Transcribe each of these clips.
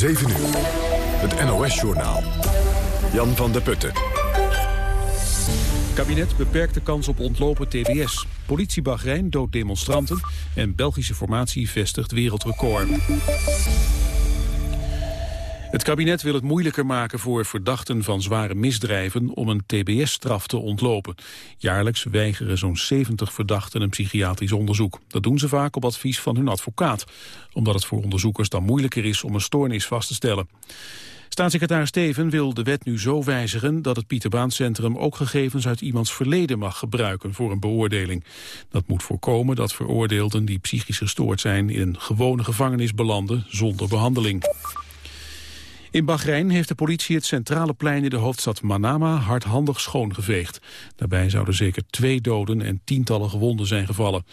7 uur. Het NOS-journaal. Jan van der Putten. Kabinet beperkt de kans op ontlopen TBS. Politie Bahrein doodt demonstranten en Belgische formatie vestigt wereldrecord. Het kabinet wil het moeilijker maken voor verdachten van zware misdrijven om een tbs-straf te ontlopen. Jaarlijks weigeren zo'n 70 verdachten een psychiatrisch onderzoek. Dat doen ze vaak op advies van hun advocaat, omdat het voor onderzoekers dan moeilijker is om een stoornis vast te stellen. Staatssecretaris Steven wil de wet nu zo wijzigen dat het Pieterbaancentrum ook gegevens uit iemands verleden mag gebruiken voor een beoordeling. Dat moet voorkomen dat veroordeelden die psychisch gestoord zijn in een gewone gevangenis belanden zonder behandeling. In Bahrein heeft de politie het centrale plein in de hoofdstad Manama hardhandig schoongeveegd. Daarbij zouden zeker twee doden en tientallen gewonden zijn gevallen.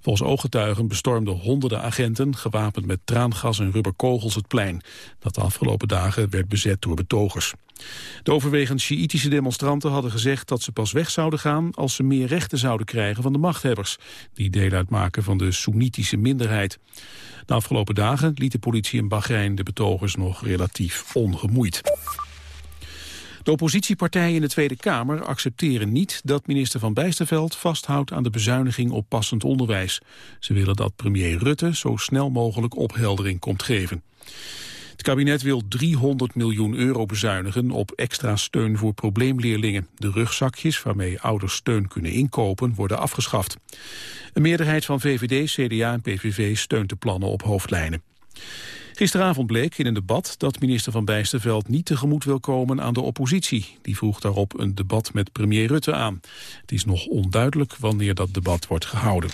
Volgens ooggetuigen bestormden honderden agenten gewapend met traangas en rubberkogels het plein. Dat de afgelopen dagen werd bezet door betogers. De overwegend Sjiïtische demonstranten hadden gezegd dat ze pas weg zouden gaan als ze meer rechten zouden krijgen van de machthebbers, die deel uitmaken van de Soenitische minderheid. De afgelopen dagen liet de politie in Bahrein de betogers nog relatief ongemoeid. De oppositiepartijen in de Tweede Kamer accepteren niet dat minister Van Bijsterveld vasthoudt aan de bezuiniging op passend onderwijs. Ze willen dat premier Rutte zo snel mogelijk opheldering komt geven. Het kabinet wil 300 miljoen euro bezuinigen op extra steun voor probleemleerlingen. De rugzakjes waarmee ouders steun kunnen inkopen worden afgeschaft. Een meerderheid van VVD, CDA en PVV steunt de plannen op hoofdlijnen. Gisteravond bleek in een debat dat minister Van Bijsterveld niet tegemoet wil komen aan de oppositie. Die vroeg daarop een debat met premier Rutte aan. Het is nog onduidelijk wanneer dat debat wordt gehouden.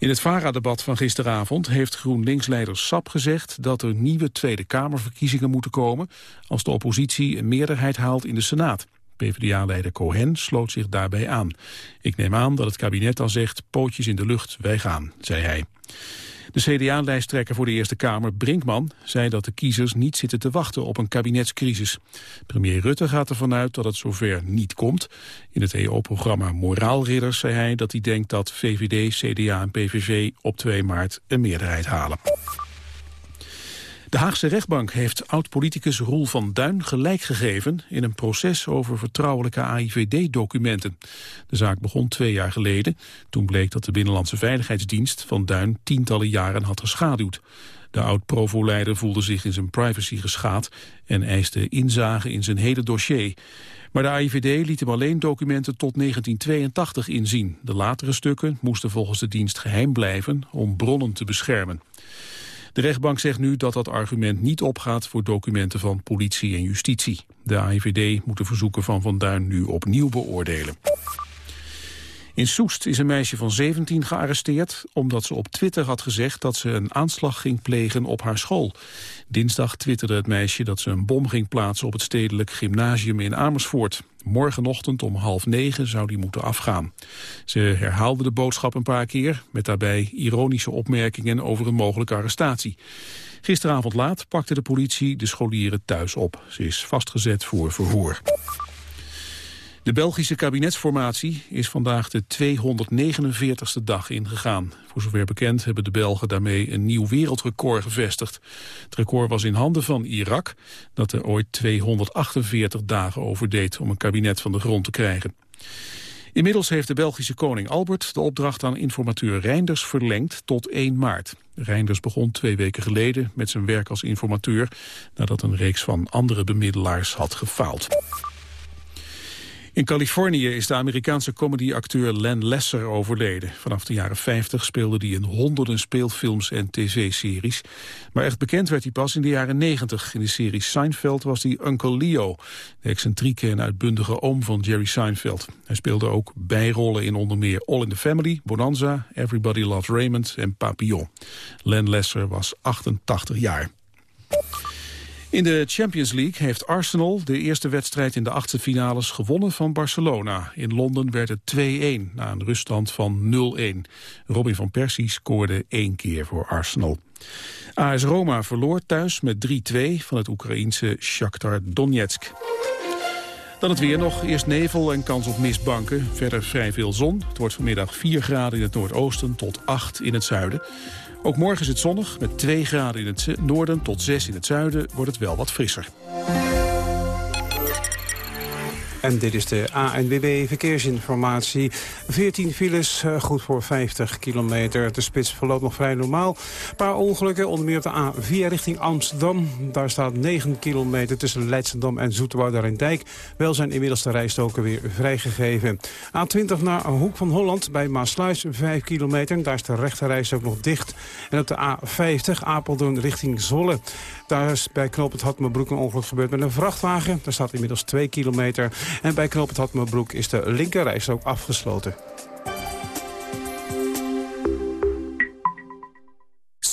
In het VARA-debat van gisteravond heeft GroenLinks-leider Sap gezegd dat er nieuwe Tweede Kamerverkiezingen moeten komen als de oppositie een meerderheid haalt in de Senaat. PvdA-leider Cohen sloot zich daarbij aan. Ik neem aan dat het kabinet dan zegt, pootjes in de lucht, wij gaan, zei hij. De CDA-lijsttrekker voor de Eerste Kamer, Brinkman, zei dat de kiezers niet zitten te wachten op een kabinetscrisis. Premier Rutte gaat ervan uit dat het zover niet komt. In het EO-programma Moraalridders zei hij dat hij denkt dat VVD, CDA en PVV op 2 maart een meerderheid halen. De Haagse rechtbank heeft oud-politicus Roel van Duin gelijk gegeven in een proces over vertrouwelijke AIVD-documenten. De zaak begon twee jaar geleden. Toen bleek dat de Binnenlandse Veiligheidsdienst van Duin tientallen jaren had geschaduwd. De oud-provo-leider voelde zich in zijn privacy geschaad en eiste inzage in zijn hele dossier. Maar de AIVD liet hem alleen documenten tot 1982 inzien. De latere stukken moesten volgens de dienst geheim blijven om bronnen te beschermen. De rechtbank zegt nu dat dat argument niet opgaat voor documenten van politie en justitie. De AIVD moet de verzoeken van Van Duin nu opnieuw beoordelen. In Soest is een meisje van 17 gearresteerd omdat ze op Twitter had gezegd dat ze een aanslag ging plegen op haar school. Dinsdag twitterde het meisje dat ze een bom ging plaatsen op het stedelijk gymnasium in Amersfoort. Morgenochtend om half negen zou die moeten afgaan. Ze herhaalde de boodschap een paar keer, met daarbij ironische opmerkingen over een mogelijke arrestatie. Gisteravond laat pakte de politie de scholieren thuis op. Ze is vastgezet voor verhoor. De Belgische kabinetsformatie is vandaag de 249ste dag ingegaan. Voor zover bekend hebben de Belgen daarmee een nieuw wereldrecord gevestigd. Het record was in handen van Irak, dat er ooit 248 dagen over deed om een kabinet van de grond te krijgen. Inmiddels heeft de Belgische koning Albert de opdracht aan informateur Reinders verlengd tot 1 maart. Reinders begon twee weken geleden met zijn werk als informateur nadat een reeks van andere bemiddelaars had gefaald. In Californië is de Amerikaanse comedyacteur Len Lesser overleden. Vanaf de jaren 50 speelde hij in honderden speelfilms en tv-series. Maar echt bekend werd hij pas in de jaren 90. In de serie Seinfeld was hij Uncle Leo, de excentrieke en uitbundige oom van Jerry Seinfeld. Hij speelde ook bijrollen in onder meer All in the Family, Bonanza, Everybody Loves Raymond en Papillon. Len Lesser was 88 jaar. In de Champions League heeft Arsenal de eerste wedstrijd in de achtste finales gewonnen van Barcelona. In Londen werd het 2-1 na een ruststand van 0-1. Robin van Persie scoorde één keer voor Arsenal. AS Roma verloor thuis met 3-2 van het Oekraïense Shakhtar Donetsk. Dan het weer nog. Eerst nevel en kans op mistbanken. Verder vrij veel zon. Het wordt vanmiddag 4 graden in het noordoosten tot 8 in het zuiden. Ook morgen is het zonnig. Met 2 graden in het noorden tot 6 in het zuiden wordt het wel wat frisser. En dit is de ANWB Verkeersinformatie. 14 files, eh, goed voor 50 kilometer. De spits verloopt nog vrij normaal. Een paar ongelukken, onder meer op de A4 richting Amsterdam. Daar staat 9 kilometer tussen Leidschendam en Dijk. Wel zijn inmiddels de rijstoken weer vrijgegeven. A20 naar Hoek van Holland bij Maasluis, 5 kilometer. Daar is de rechte ook nog dicht. En op de A50 Apeldoorn richting Zwolle. Daar is bij het Hatmenbroek een ongeluk gebeurd met een vrachtwagen. Daar staat inmiddels 2 kilometer. En bij Knoop het Hatmenbroek is de linkerreis ook afgesloten.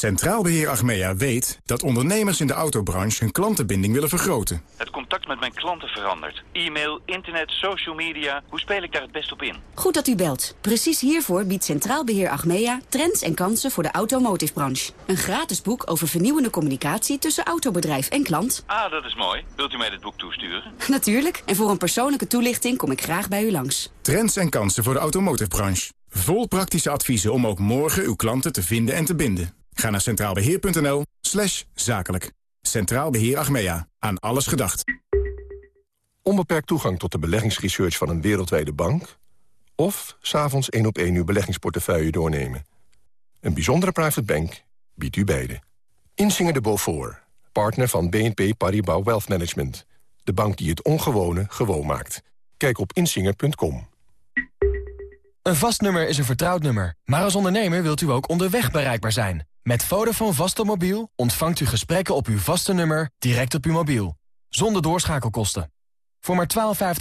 Centraal Beheer Achmea weet dat ondernemers in de autobranche hun klantenbinding willen vergroten. Het contact met mijn klanten verandert. E-mail, internet, social media. Hoe speel ik daar het best op in? Goed dat u belt. Precies hiervoor biedt Centraal Beheer Achmea trends en kansen voor de automotive-branche. Een gratis boek over vernieuwende communicatie tussen autobedrijf en klant. Ah, dat is mooi. Wilt u mij dit boek toesturen? Natuurlijk. En voor een persoonlijke toelichting kom ik graag bij u langs. Trends en kansen voor de automotive-branche. Vol praktische adviezen om ook morgen uw klanten te vinden en te binden. Ga naar centraalbeheer.nl slash zakelijk. Centraal Beheer Achmea. Aan alles gedacht. Onbeperkt toegang tot de beleggingsresearch van een wereldwijde bank... of s'avonds één op één uw beleggingsportefeuille doornemen. Een bijzondere private bank biedt u beide. Insinger de Beaufort, partner van BNP Paribas Wealth Management. De bank die het ongewone gewoon maakt. Kijk op insinger.com. Een vast nummer is een vertrouwd nummer. Maar als ondernemer wilt u ook onderweg bereikbaar zijn. Met Vodafone Vastomobiel ontvangt u gesprekken op uw vaste nummer direct op uw mobiel. Zonder doorschakelkosten. Voor maar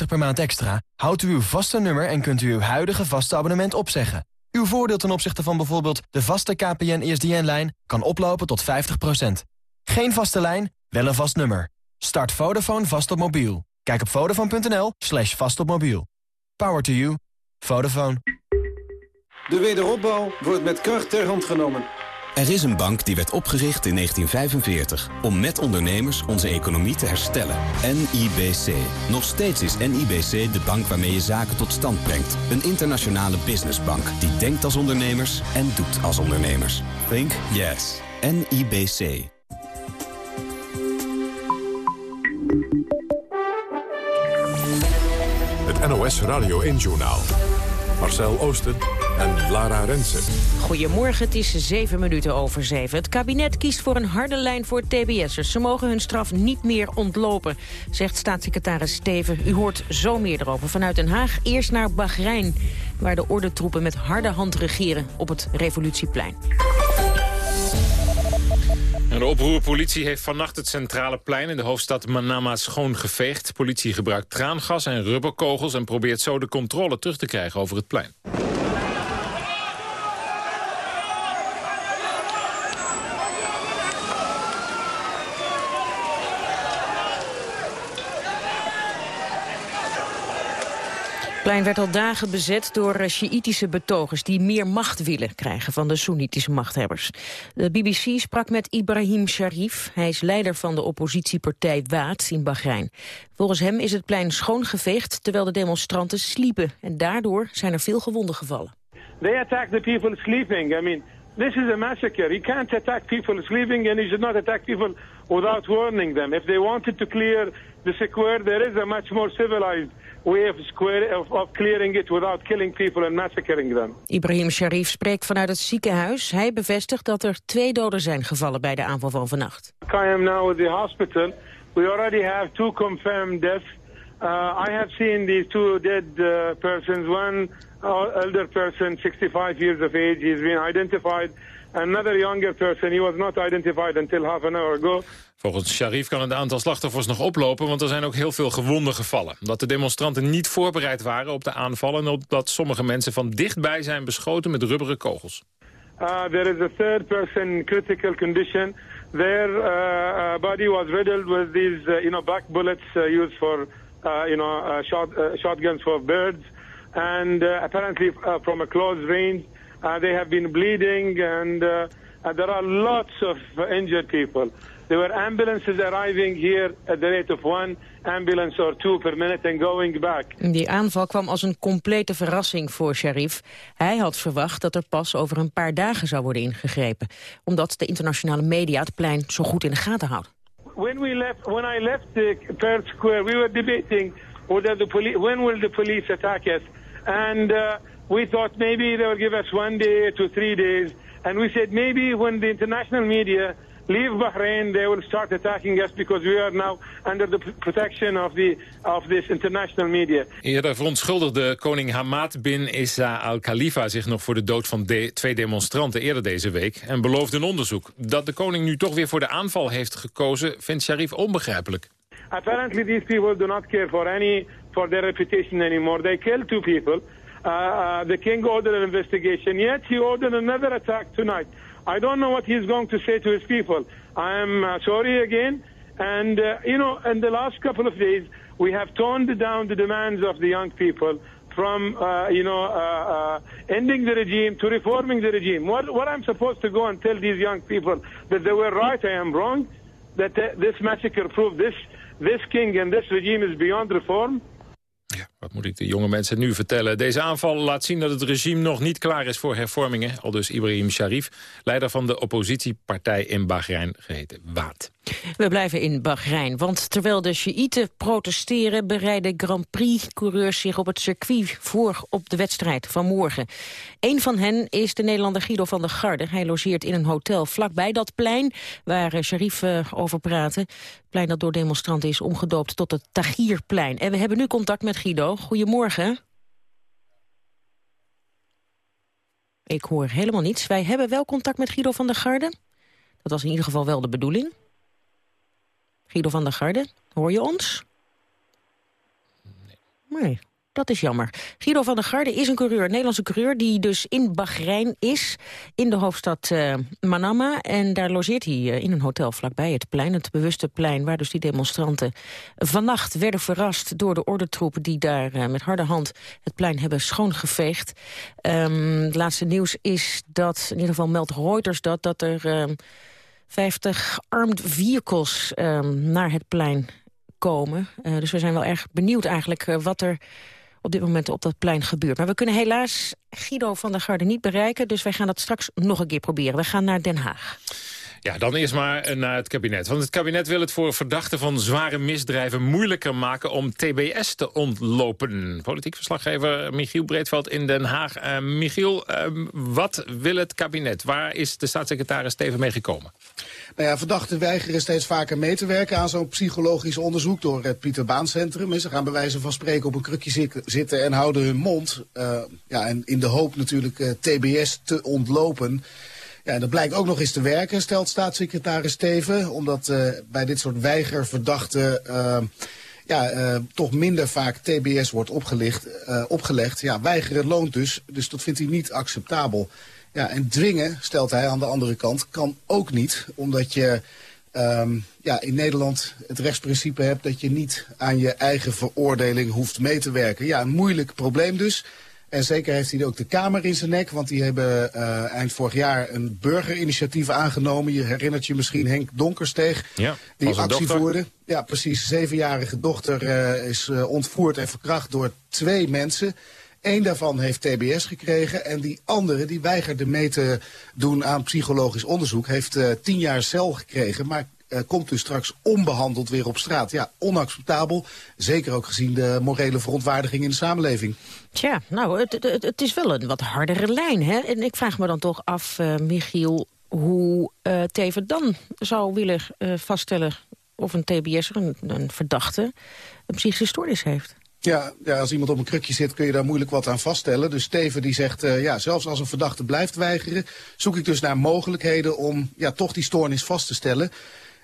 12,50 per maand extra houdt u uw vaste nummer en kunt u uw huidige vaste abonnement opzeggen. Uw voordeel ten opzichte van bijvoorbeeld de vaste KPN-ESDN-lijn kan oplopen tot 50%. Geen vaste lijn, wel een vast nummer. Start Vodafone vast op mobiel. Kijk op vodafone.nl slash vast op mobiel. Power to you. Vodafone. De wederopbouw wordt met kracht ter hand genomen. Er is een bank die werd opgericht in 1945 om met ondernemers onze economie te herstellen. NIBC. Nog steeds is NIBC de bank waarmee je zaken tot stand brengt. Een internationale businessbank die denkt als ondernemers en doet als ondernemers. Think yes. NIBC. Het NOS Radio 1 Journaal. Marcel Oosten en Lara Rensen. Goedemorgen, het is zeven minuten over zeven. Het kabinet kiest voor een harde lijn voor TBS'ers. Ze mogen hun straf niet meer ontlopen, zegt staatssecretaris Steven. U hoort zo meer erover vanuit Den Haag. Eerst naar Bahrein, waar de ordentroepen met harde hand regeren op het Revolutieplein. De oproerpolitie heeft vannacht het centrale plein in de hoofdstad Manama schoongeveegd. Politie gebruikt traangas en rubberkogels en probeert zo de controle terug te krijgen over het plein. Plein werd al dagen bezet door uh, Sjiïtische betogers... die meer macht willen krijgen van de Soenitische machthebbers. De BBC sprak met Ibrahim Sharif. Hij is leider van de oppositiepartij Waad in Bahrein. Volgens hem is het plein schoongeveegd terwijl de demonstranten sliepen. En daardoor zijn er veel gewonden gevallen. They attack the people sleeping. I mean, this is a massacre. You can't attack people sleeping and you should not attack people without warning them. If they wanted to clear the square, there is a much more civilized way of, square, of, of clearing it without killing people and massacring them. Ibrahim Sharif spreekt vanuit het ziekenhuis. Hij bevestigt dat er twee doden zijn gevallen bij de aanval van vannacht. I am now at the hospital. We already have two confirmed deaths. Uh, I have seen these two dead uh, persons. One uh, elder person, 65 years of age, he's been identified. Another younger person, he was not identified until half an hour ago. Volgens Sharif kan het aantal slachtoffers nog oplopen... want er zijn ook heel veel gewonden gevallen. Omdat de demonstranten niet voorbereid waren op de aanvallen... en omdat sommige mensen van dichtbij zijn beschoten met rubberen kogels. Uh, there is a third person critical condition. Their uh, uh body was riddled with these uh, you know, back bullets uh, used for you know, shot, shotguns for birds. And apparently from a close range, they have been bleeding and... there are lots of injured people. There were ambulances arriving here at the rate of one ambulance or two per minute and going back. Die aanval kwam als een complete verrassing voor Sharif. Hij had verwacht dat er pas over een paar dagen zou worden ingegrepen. Omdat de internationale media het plein zo goed in de gaten houden. When we left, when I left the Perth Square, we were debating whether the police, when will the police attack us, and uh, we thought maybe they will give us one day to three days, and we said maybe when the international media leave Bahrain, they will start attacking us because we are now under the protection of, the, of this international media. Eerder verontschuldigde koning Hamad bin Issa al-Khalifa zich nog voor de dood van de twee demonstranten eerder deze week en beloofde een onderzoek. Dat de koning nu toch weer voor de aanval heeft gekozen vindt Sharif onbegrijpelijk. Apparently these people do not care for any for their reputation anymore. They killed two people. Uh, uh, the king ordered an investigation. Yet he ordered another attack tonight. I don't know what he's going to say to his people. I am uh, sorry again. And, uh, you know, in the last couple of days, we have toned down the demands of the young people from, uh, you know, uh, uh, ending the regime to reforming the regime. What, what I'm supposed to go and tell these young people that they were right, I am wrong, that uh, this massacre proved this, this king and this regime is beyond reform? Wat moet ik de jonge mensen nu vertellen? Deze aanval laat zien dat het regime nog niet klaar is voor hervormingen. Al dus Ibrahim Sharif, leider van de oppositiepartij in Bahrein, geheten Waad. We blijven in Bahrein, want terwijl de Sjiïten protesteren... bereiden Grand Prix-coureurs zich op het circuit voor op de wedstrijd van morgen. Een van hen is de Nederlander Guido van der Garde. Hij logeert in een hotel vlakbij dat plein waar eh, Sharif uh, over. Het plein dat door demonstranten is omgedoopt tot het Tagierplein. En we hebben nu contact met Guido. Goedemorgen. Ik hoor helemaal niets. Wij hebben wel contact met Guido van der Garde. Dat was in ieder geval wel de bedoeling. Guido van der Garde, hoor je ons? Nee. Nee, dat is jammer. Guido van der Garde is een coureur, een Nederlandse coureur... die dus in Bahrein is, in de hoofdstad uh, Manama. En daar logeert hij uh, in een hotel vlakbij het plein, het bewuste plein... waar dus die demonstranten vannacht werden verrast... door de ordentroepen die daar uh, met harde hand het plein hebben schoongeveegd. Um, het laatste nieuws is dat, in ieder geval meldt Reuters dat... dat er 50 armed vehicles um, naar het plein komen. Uh, dus we zijn wel erg benieuwd eigenlijk uh, wat er op dit moment op dat plein gebeurt. Maar we kunnen helaas Guido van der Garde niet bereiken... dus wij gaan dat straks nog een keer proberen. We gaan naar Den Haag. Ja, dan eerst maar naar het kabinet. Want het kabinet wil het voor verdachten van zware misdrijven moeilijker maken om TBS te ontlopen. Politiek verslaggever Michiel Breedveld in Den Haag. Uh, Michiel, uh, wat wil het kabinet? Waar is de staatssecretaris Steven mee gekomen? Nou ja, verdachten weigeren steeds vaker mee te werken aan zo'n psychologisch onderzoek door het Pieter Baan Centrum. Ze gaan bij wijze van spreken op een krukje zitten en houden hun mond. Uh, ja, en in de hoop natuurlijk uh, TBS te ontlopen. Ja, dat blijkt ook nog eens te werken, stelt staatssecretaris Steven. Omdat uh, bij dit soort weigerverdachten uh, ja, uh, toch minder vaak TBS wordt opgelicht, opgelegd. Ja, weigeren loont dus, dus dat vindt hij niet acceptabel. Ja, en dwingen, stelt hij aan de andere kant, kan ook niet. Omdat je um, ja, in Nederland het rechtsprincipe hebt dat je niet aan je eigen veroordeling hoeft mee te werken. Ja, een moeilijk probleem dus. En zeker heeft hij ook de Kamer in zijn nek, want die hebben uh, eind vorig jaar een burgerinitiatief aangenomen. Je herinnert je misschien Henk Donkersteeg, ja, die actie voerde. Ja, precies. Zevenjarige dochter uh, is uh, ontvoerd en verkracht door twee mensen. Eén daarvan heeft TBS gekregen en die andere, die weigerde mee te doen aan psychologisch onderzoek, heeft tien jaar cel gekregen, maar komt dus straks onbehandeld weer op straat. Ja, onacceptabel. Zeker ook gezien de morele verontwaardiging in de samenleving. Tja, nou, het, het, het is wel een wat hardere lijn, hè? En ik vraag me dan toch af, uh, Michiel, hoe uh, Teven dan zou willen vaststellen of een TBS, een, een verdachte, een psychische stoornis heeft. Ja, ja, als iemand op een krukje zit kun je daar moeilijk wat aan vaststellen. Dus Steven die zegt, uh, ja, zelfs als een verdachte blijft weigeren... zoek ik dus naar mogelijkheden om ja, toch die stoornis vast te stellen.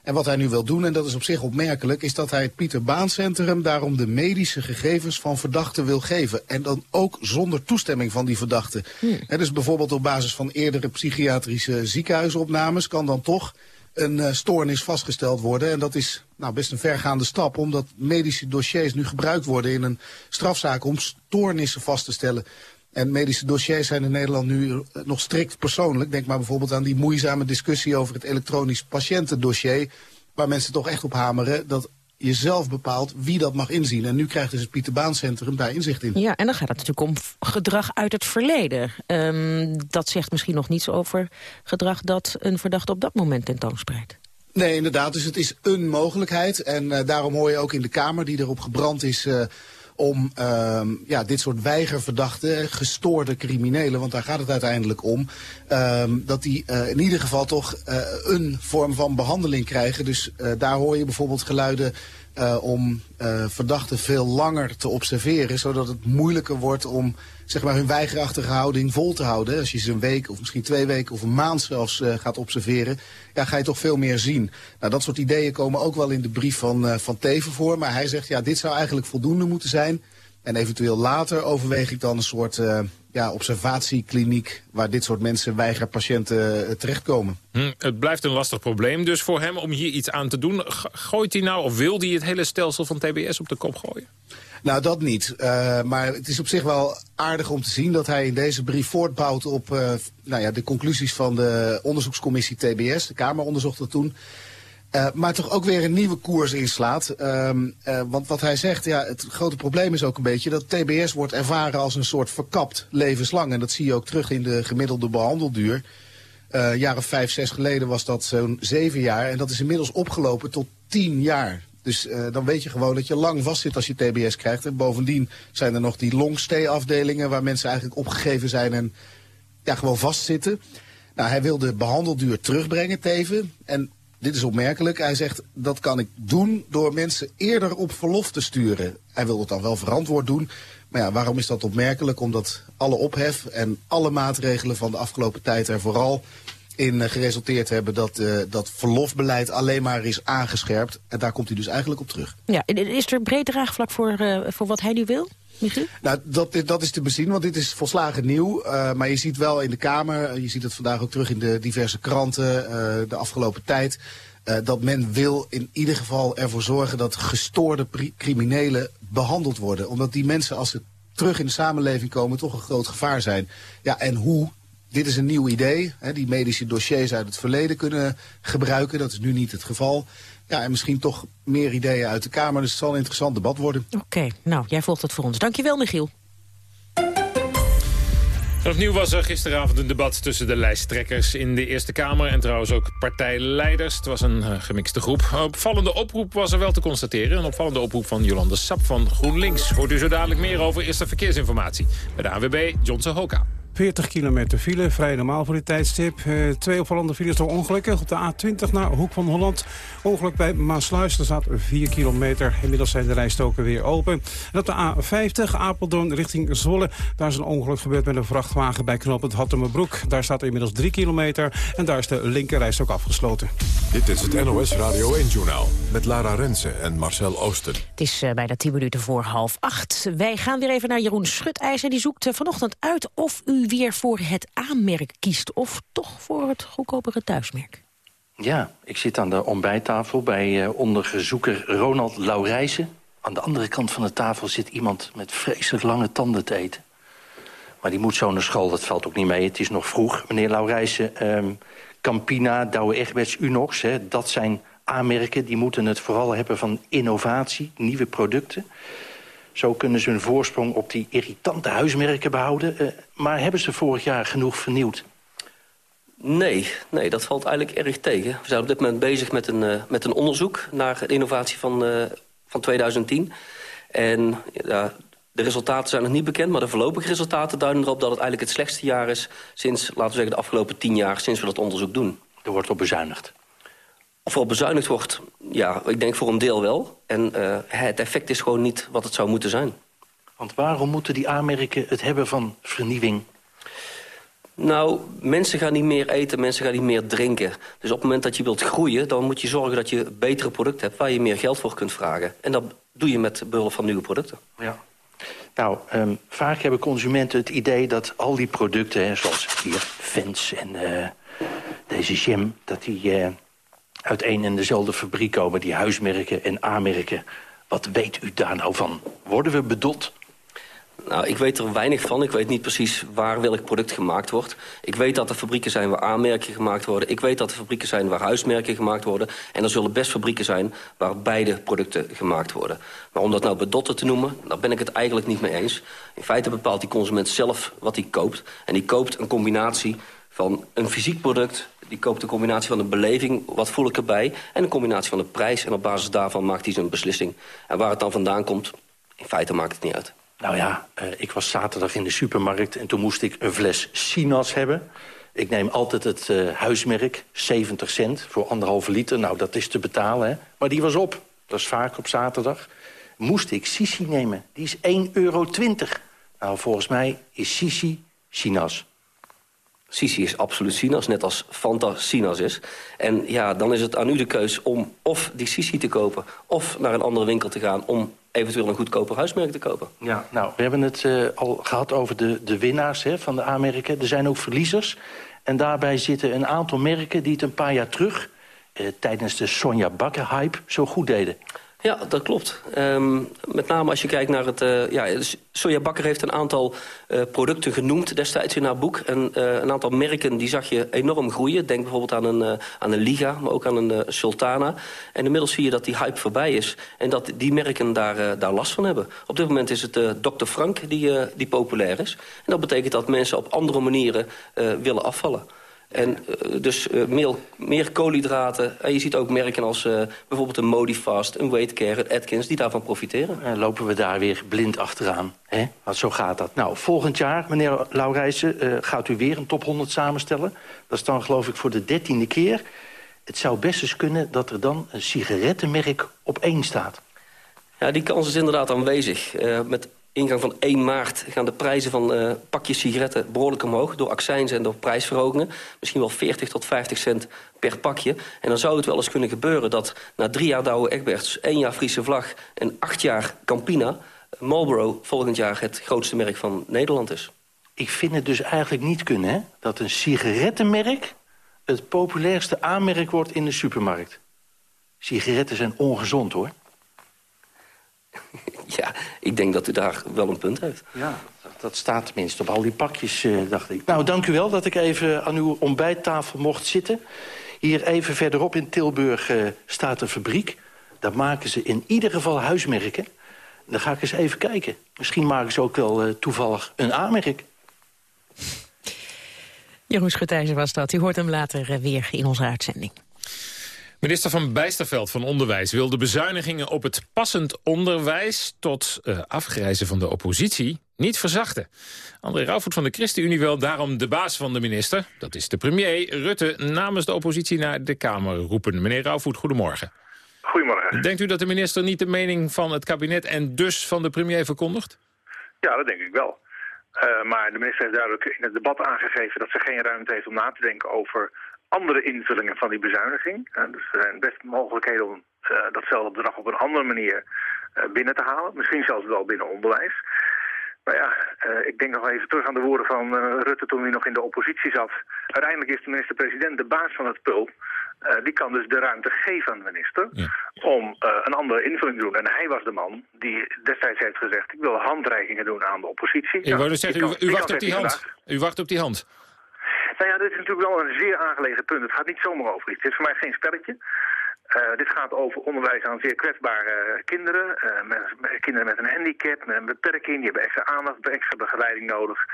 En wat hij nu wil doen, en dat is op zich opmerkelijk... is dat hij het Pieter Baan Centrum daarom de medische gegevens van verdachten wil geven. En dan ook zonder toestemming van die verdachten. Hmm. Dus bijvoorbeeld op basis van eerdere psychiatrische ziekenhuisopnames... kan dan toch een uh, stoornis vastgesteld worden. En dat is nou, best een vergaande stap, omdat medische dossiers nu gebruikt worden in een strafzaak om stoornissen vast te stellen. En medische dossiers zijn in Nederland nu eh, nog strikt persoonlijk. Denk maar bijvoorbeeld aan die moeizame discussie over het elektronisch patiëntendossier. Waar mensen toch echt op hameren dat je zelf bepaalt wie dat mag inzien. En nu krijgt dus het Pieter Baan Centrum daar inzicht in. Ja, en dan gaat het natuurlijk om gedrag uit het verleden. Um, dat zegt misschien nog niets over gedrag dat een verdachte op dat moment tentoonspreidt. Nee, inderdaad. Dus het is een mogelijkheid. En uh, daarom hoor je ook in de Kamer die erop gebrand is... Uh, om uh, ja, dit soort weigerverdachten, gestoorde criminelen... want daar gaat het uiteindelijk om... Ehm, dat die uh, in ieder geval toch uh, een vorm van behandeling krijgen. Dus uh, daar hoor je bijvoorbeeld geluiden uh, om uh, verdachten veel langer te observeren... zodat het moeilijker wordt om zeg maar, hun weigerachtige houding vol te houden. Als je ze een week of misschien twee weken of een maand zelfs uh, gaat observeren... Ja, ga je toch veel meer zien. Nou, dat soort ideeën komen ook wel in de brief van, van Teven voor. Maar hij zegt, ja, dit zou eigenlijk voldoende moeten zijn... En eventueel later overweeg ik dan een soort uh, ja, observatiekliniek... waar dit soort mensen, weigerpatiënten, uh, terechtkomen. Hm, het blijft een lastig probleem dus voor hem om hier iets aan te doen. Gooit hij nou, of wil hij het hele stelsel van TBS op de kop gooien? Nou, dat niet. Uh, maar het is op zich wel aardig om te zien dat hij in deze brief voortbouwt op uh, nou ja, de conclusies van de onderzoekscommissie TBS. De Kamer onderzocht dat toen. Uh, maar toch ook weer een nieuwe koers inslaat. Uh, uh, want wat hij zegt, ja, het grote probleem is ook een beetje... dat TBS wordt ervaren als een soort verkapt levenslang. En dat zie je ook terug in de gemiddelde behandelduur. Uh, jaar of vijf, zes geleden was dat zo'n zeven jaar. En dat is inmiddels opgelopen tot tien jaar. Dus dan weet je gewoon dat je lang vastzit als je TBS krijgt. En bovendien zijn er nog die longstay-afdelingen... waar mensen eigenlijk opgegeven zijn en ja, gewoon vastzitten. Nou, hij wil de behandelduur terugbrengen, Teven. En dit is opmerkelijk. Hij zegt dat kan ik doen door mensen eerder op verlof te sturen. Hij wil het dan wel verantwoord doen. Maar ja, waarom is dat opmerkelijk? Omdat alle ophef en alle maatregelen van de afgelopen tijd er vooral in uh, geresulteerd hebben dat uh, dat verlofbeleid alleen maar is aangescherpt. En daar komt hij dus eigenlijk op terug. Ja, is er breed draagvlak voor, uh, voor wat hij nu wil? Nou, dat, dat is te bezien, want dit is volslagen nieuw. Uh, maar je ziet wel in de Kamer, je ziet het vandaag ook terug in de diverse kranten uh, de afgelopen tijd... Uh, dat men wil in ieder geval ervoor zorgen dat gestoorde criminelen behandeld worden. Omdat die mensen, als ze terug in de samenleving komen, toch een groot gevaar zijn. Ja, en hoe? Dit is een nieuw idee. Hè, die medische dossiers uit het verleden kunnen gebruiken. Dat is nu niet het geval. Ja, en misschien toch meer ideeën uit de Kamer. Dus het zal een interessant debat worden. Oké, okay, nou, jij volgt het voor ons. Dankjewel, Michiel. En opnieuw was er gisteravond een debat tussen de lijsttrekkers in de Eerste Kamer... en trouwens ook partijleiders. Het was een uh, gemixte groep. Een opvallende oproep was er wel te constateren. Een opvallende oproep van Jolande Sap van GroenLinks. Hoort u zo dadelijk meer over eerste verkeersinformatie. Bij de AWB, Johnson Hoka. 40 kilometer file, vrij normaal voor dit tijdstip. Uh, twee opvallende files door ongelukken. Op de A20 naar Hoek van Holland. Ongeluk bij Maasluis, er staat 4 kilometer. Inmiddels zijn de rijstoken weer open. En op de A50 Apeldoorn richting Zwolle. Daar is een ongeluk gebeurd met een vrachtwagen bij knooppunt Hattemerbroek. Daar staat inmiddels 3 kilometer. En daar is de linkerrijstok afgesloten. Dit is het NOS Radio 1-journaal. Met Lara Rensen en Marcel Oosten. Het is uh, bijna 10 minuten voor half acht. Wij gaan weer even naar Jeroen Schutijzer. Die zoekt uh, vanochtend uit of u weer voor het aanmerk kiest... of toch voor het goedkopere thuismerk? Ja, ik zit aan de ontbijttafel bij uh, onderzoeker Ronald Laurijsen. Aan de andere kant van de tafel zit iemand met vreselijk lange tanden te eten. Maar die moet zo naar school, dat valt ook niet mee. Het is nog vroeg. Meneer Laurijsen, um, Campina, Douwe Egberts, Unox... Hè, dat zijn aanmerken, die moeten het vooral hebben van innovatie, nieuwe producten... Zo kunnen ze hun voorsprong op die irritante huismerken behouden. Uh, maar hebben ze vorig jaar genoeg vernieuwd? Nee, nee, dat valt eigenlijk erg tegen. We zijn op dit moment bezig met een, uh, met een onderzoek naar de innovatie van, uh, van 2010. En ja, de resultaten zijn nog niet bekend, maar de voorlopige resultaten duiden erop dat het eigenlijk het slechtste jaar is sinds, laten we zeggen, de afgelopen tien jaar, sinds we dat onderzoek doen. Er wordt op bezuinigd. Er bezuinigd wordt, ja, ik denk voor een deel wel. En uh, het effect is gewoon niet wat het zou moeten zijn. Want waarom moeten die aanmerken het hebben van vernieuwing? Nou, mensen gaan niet meer eten, mensen gaan niet meer drinken. Dus op het moment dat je wilt groeien... dan moet je zorgen dat je betere producten hebt... waar je meer geld voor kunt vragen. En dat doe je met behulp van nieuwe producten. Ja. Nou, um, vaak hebben consumenten het idee dat al die producten... Hè, zoals hier Vents en uh, deze jam... dat die... Uh, uit één en dezelfde fabriek komen, die huismerken en aanmerken. Wat weet u daar nou van? Worden we bedot? Nou, ik weet er weinig van. Ik weet niet precies waar welk product gemaakt wordt. Ik weet dat er fabrieken zijn waar aanmerken gemaakt worden. Ik weet dat er fabrieken zijn waar huismerken gemaakt worden. En er zullen best fabrieken zijn waar beide producten gemaakt worden. Maar om dat nou bedotten te noemen, daar ben ik het eigenlijk niet mee eens. In feite bepaalt die consument zelf wat hij koopt. En die koopt een combinatie van een fysiek product... die koopt een combinatie van een beleving, wat voel ik erbij... en een combinatie van de prijs. En op basis daarvan maakt hij zijn beslissing. En waar het dan vandaan komt, in feite maakt het niet uit. Nou ja, uh, ik was zaterdag in de supermarkt en toen moest ik een fles Sinas hebben. Ik neem altijd het uh, huismerk, 70 cent voor anderhalve liter. Nou, dat is te betalen, hè. Maar die was op. Dat is vaak op zaterdag. Moest ik Sisi nemen. Die is 1,20 euro. Nou, volgens mij is Sisi Sinas. Sisi is absoluut Sinas, net als Fanta Sinas is. En ja, dan is het aan u de keus om of die Sisi te kopen... of naar een andere winkel te gaan om eventueel een goedkoper huismerk te kopen. Ja, nou, we hebben het uh, al gehad over de, de winnaars hè, van de aanmerken. Er zijn ook verliezers. En daarbij zitten een aantal merken die het een paar jaar terug... Uh, tijdens de Sonja Bakker-hype zo goed deden. Ja, dat klopt. Um, met name als je kijkt naar het... Uh, ja, Soja Bakker heeft een aantal uh, producten genoemd destijds in haar boek. En uh, een aantal merken die zag je enorm groeien. Denk bijvoorbeeld aan een, aan een Liga, maar ook aan een Sultana. En inmiddels zie je dat die hype voorbij is. En dat die merken daar, daar last van hebben. Op dit moment is het Dr. Frank die, die populair is. En dat betekent dat mensen op andere manieren willen afvallen. En uh, dus uh, meer, meer koolhydraten. En je ziet ook merken als uh, bijvoorbeeld een Modifast, een Weightcare, een Atkins... die daarvan profiteren. En lopen we daar weer blind achteraan. Hè? Want zo gaat dat. Nou, volgend jaar, meneer Laurijsen, gaat u weer een top 100 samenstellen. Dat is dan geloof ik voor de dertiende keer. Het zou best eens kunnen dat er dan een sigarettenmerk op één staat. Ja, die kans is inderdaad aanwezig. met ingang van 1 maart gaan de prijzen van uh, pakjes sigaretten behoorlijk omhoog... door accijns en door prijsverhogingen. Misschien wel 40 tot 50 cent per pakje. En dan zou het wel eens kunnen gebeuren dat na drie jaar Douwe Egberts... één jaar Friese Vlag en acht jaar Campina... Marlboro volgend jaar het grootste merk van Nederland is. Ik vind het dus eigenlijk niet kunnen, hè? Dat een sigarettenmerk het populairste aanmerk wordt in de supermarkt. Sigaretten zijn ongezond, hoor. Ja, ik denk dat u daar wel een punt heeft. Ja, dat staat tenminste op al die pakjes, uh, dacht ik. Nou, dank u wel dat ik even aan uw ontbijttafel mocht zitten. Hier even verderop in Tilburg uh, staat een fabriek. Daar maken ze in ieder geval huismerken. Dan ga ik eens even kijken. Misschien maken ze ook wel uh, toevallig een aanmerk. Jeroen Schutijzer was dat. U hoort hem later weer in onze uitzending. Minister van Bijsterveld van Onderwijs wil de bezuinigingen op het passend onderwijs tot uh, afgrijzen van de oppositie niet verzachten. André Rauwvoet van de ChristenUnie wil daarom de baas van de minister, dat is de premier Rutte, namens de oppositie naar de Kamer roepen. Meneer Rauwvoet, goedemorgen. Goedemorgen. Denkt u dat de minister niet de mening van het kabinet en dus van de premier verkondigt? Ja, dat denk ik wel. Uh, maar de minister heeft duidelijk in het debat aangegeven dat ze geen ruimte heeft om na te denken over andere invullingen van die bezuiniging. Uh, dus er zijn best mogelijkheden om uh, datzelfde bedrag op een andere manier uh, binnen te halen. Misschien zelfs wel binnen onderwijs. Maar ja, ik denk nog even terug aan de woorden van Rutte toen hij nog in de oppositie zat. Uiteindelijk is de minister-president de baas van het pul. die kan dus de ruimte geven aan de minister ja. om een andere invulling te doen. En hij was de man die destijds heeft gezegd... ik wil handreikingen doen aan de oppositie. Ik wou dus zeggen, u, u wacht op die hand. U wacht op die hand. Nou ja, dit is natuurlijk wel een zeer aangelegen punt. Het gaat niet zomaar over iets. Het is voor mij geen spelletje. Uh, dit gaat over onderwijs aan zeer kwetsbare kinderen. Met, kinderen met een handicap, met een beperking. Die hebben extra aandacht, extra begeleiding nodig.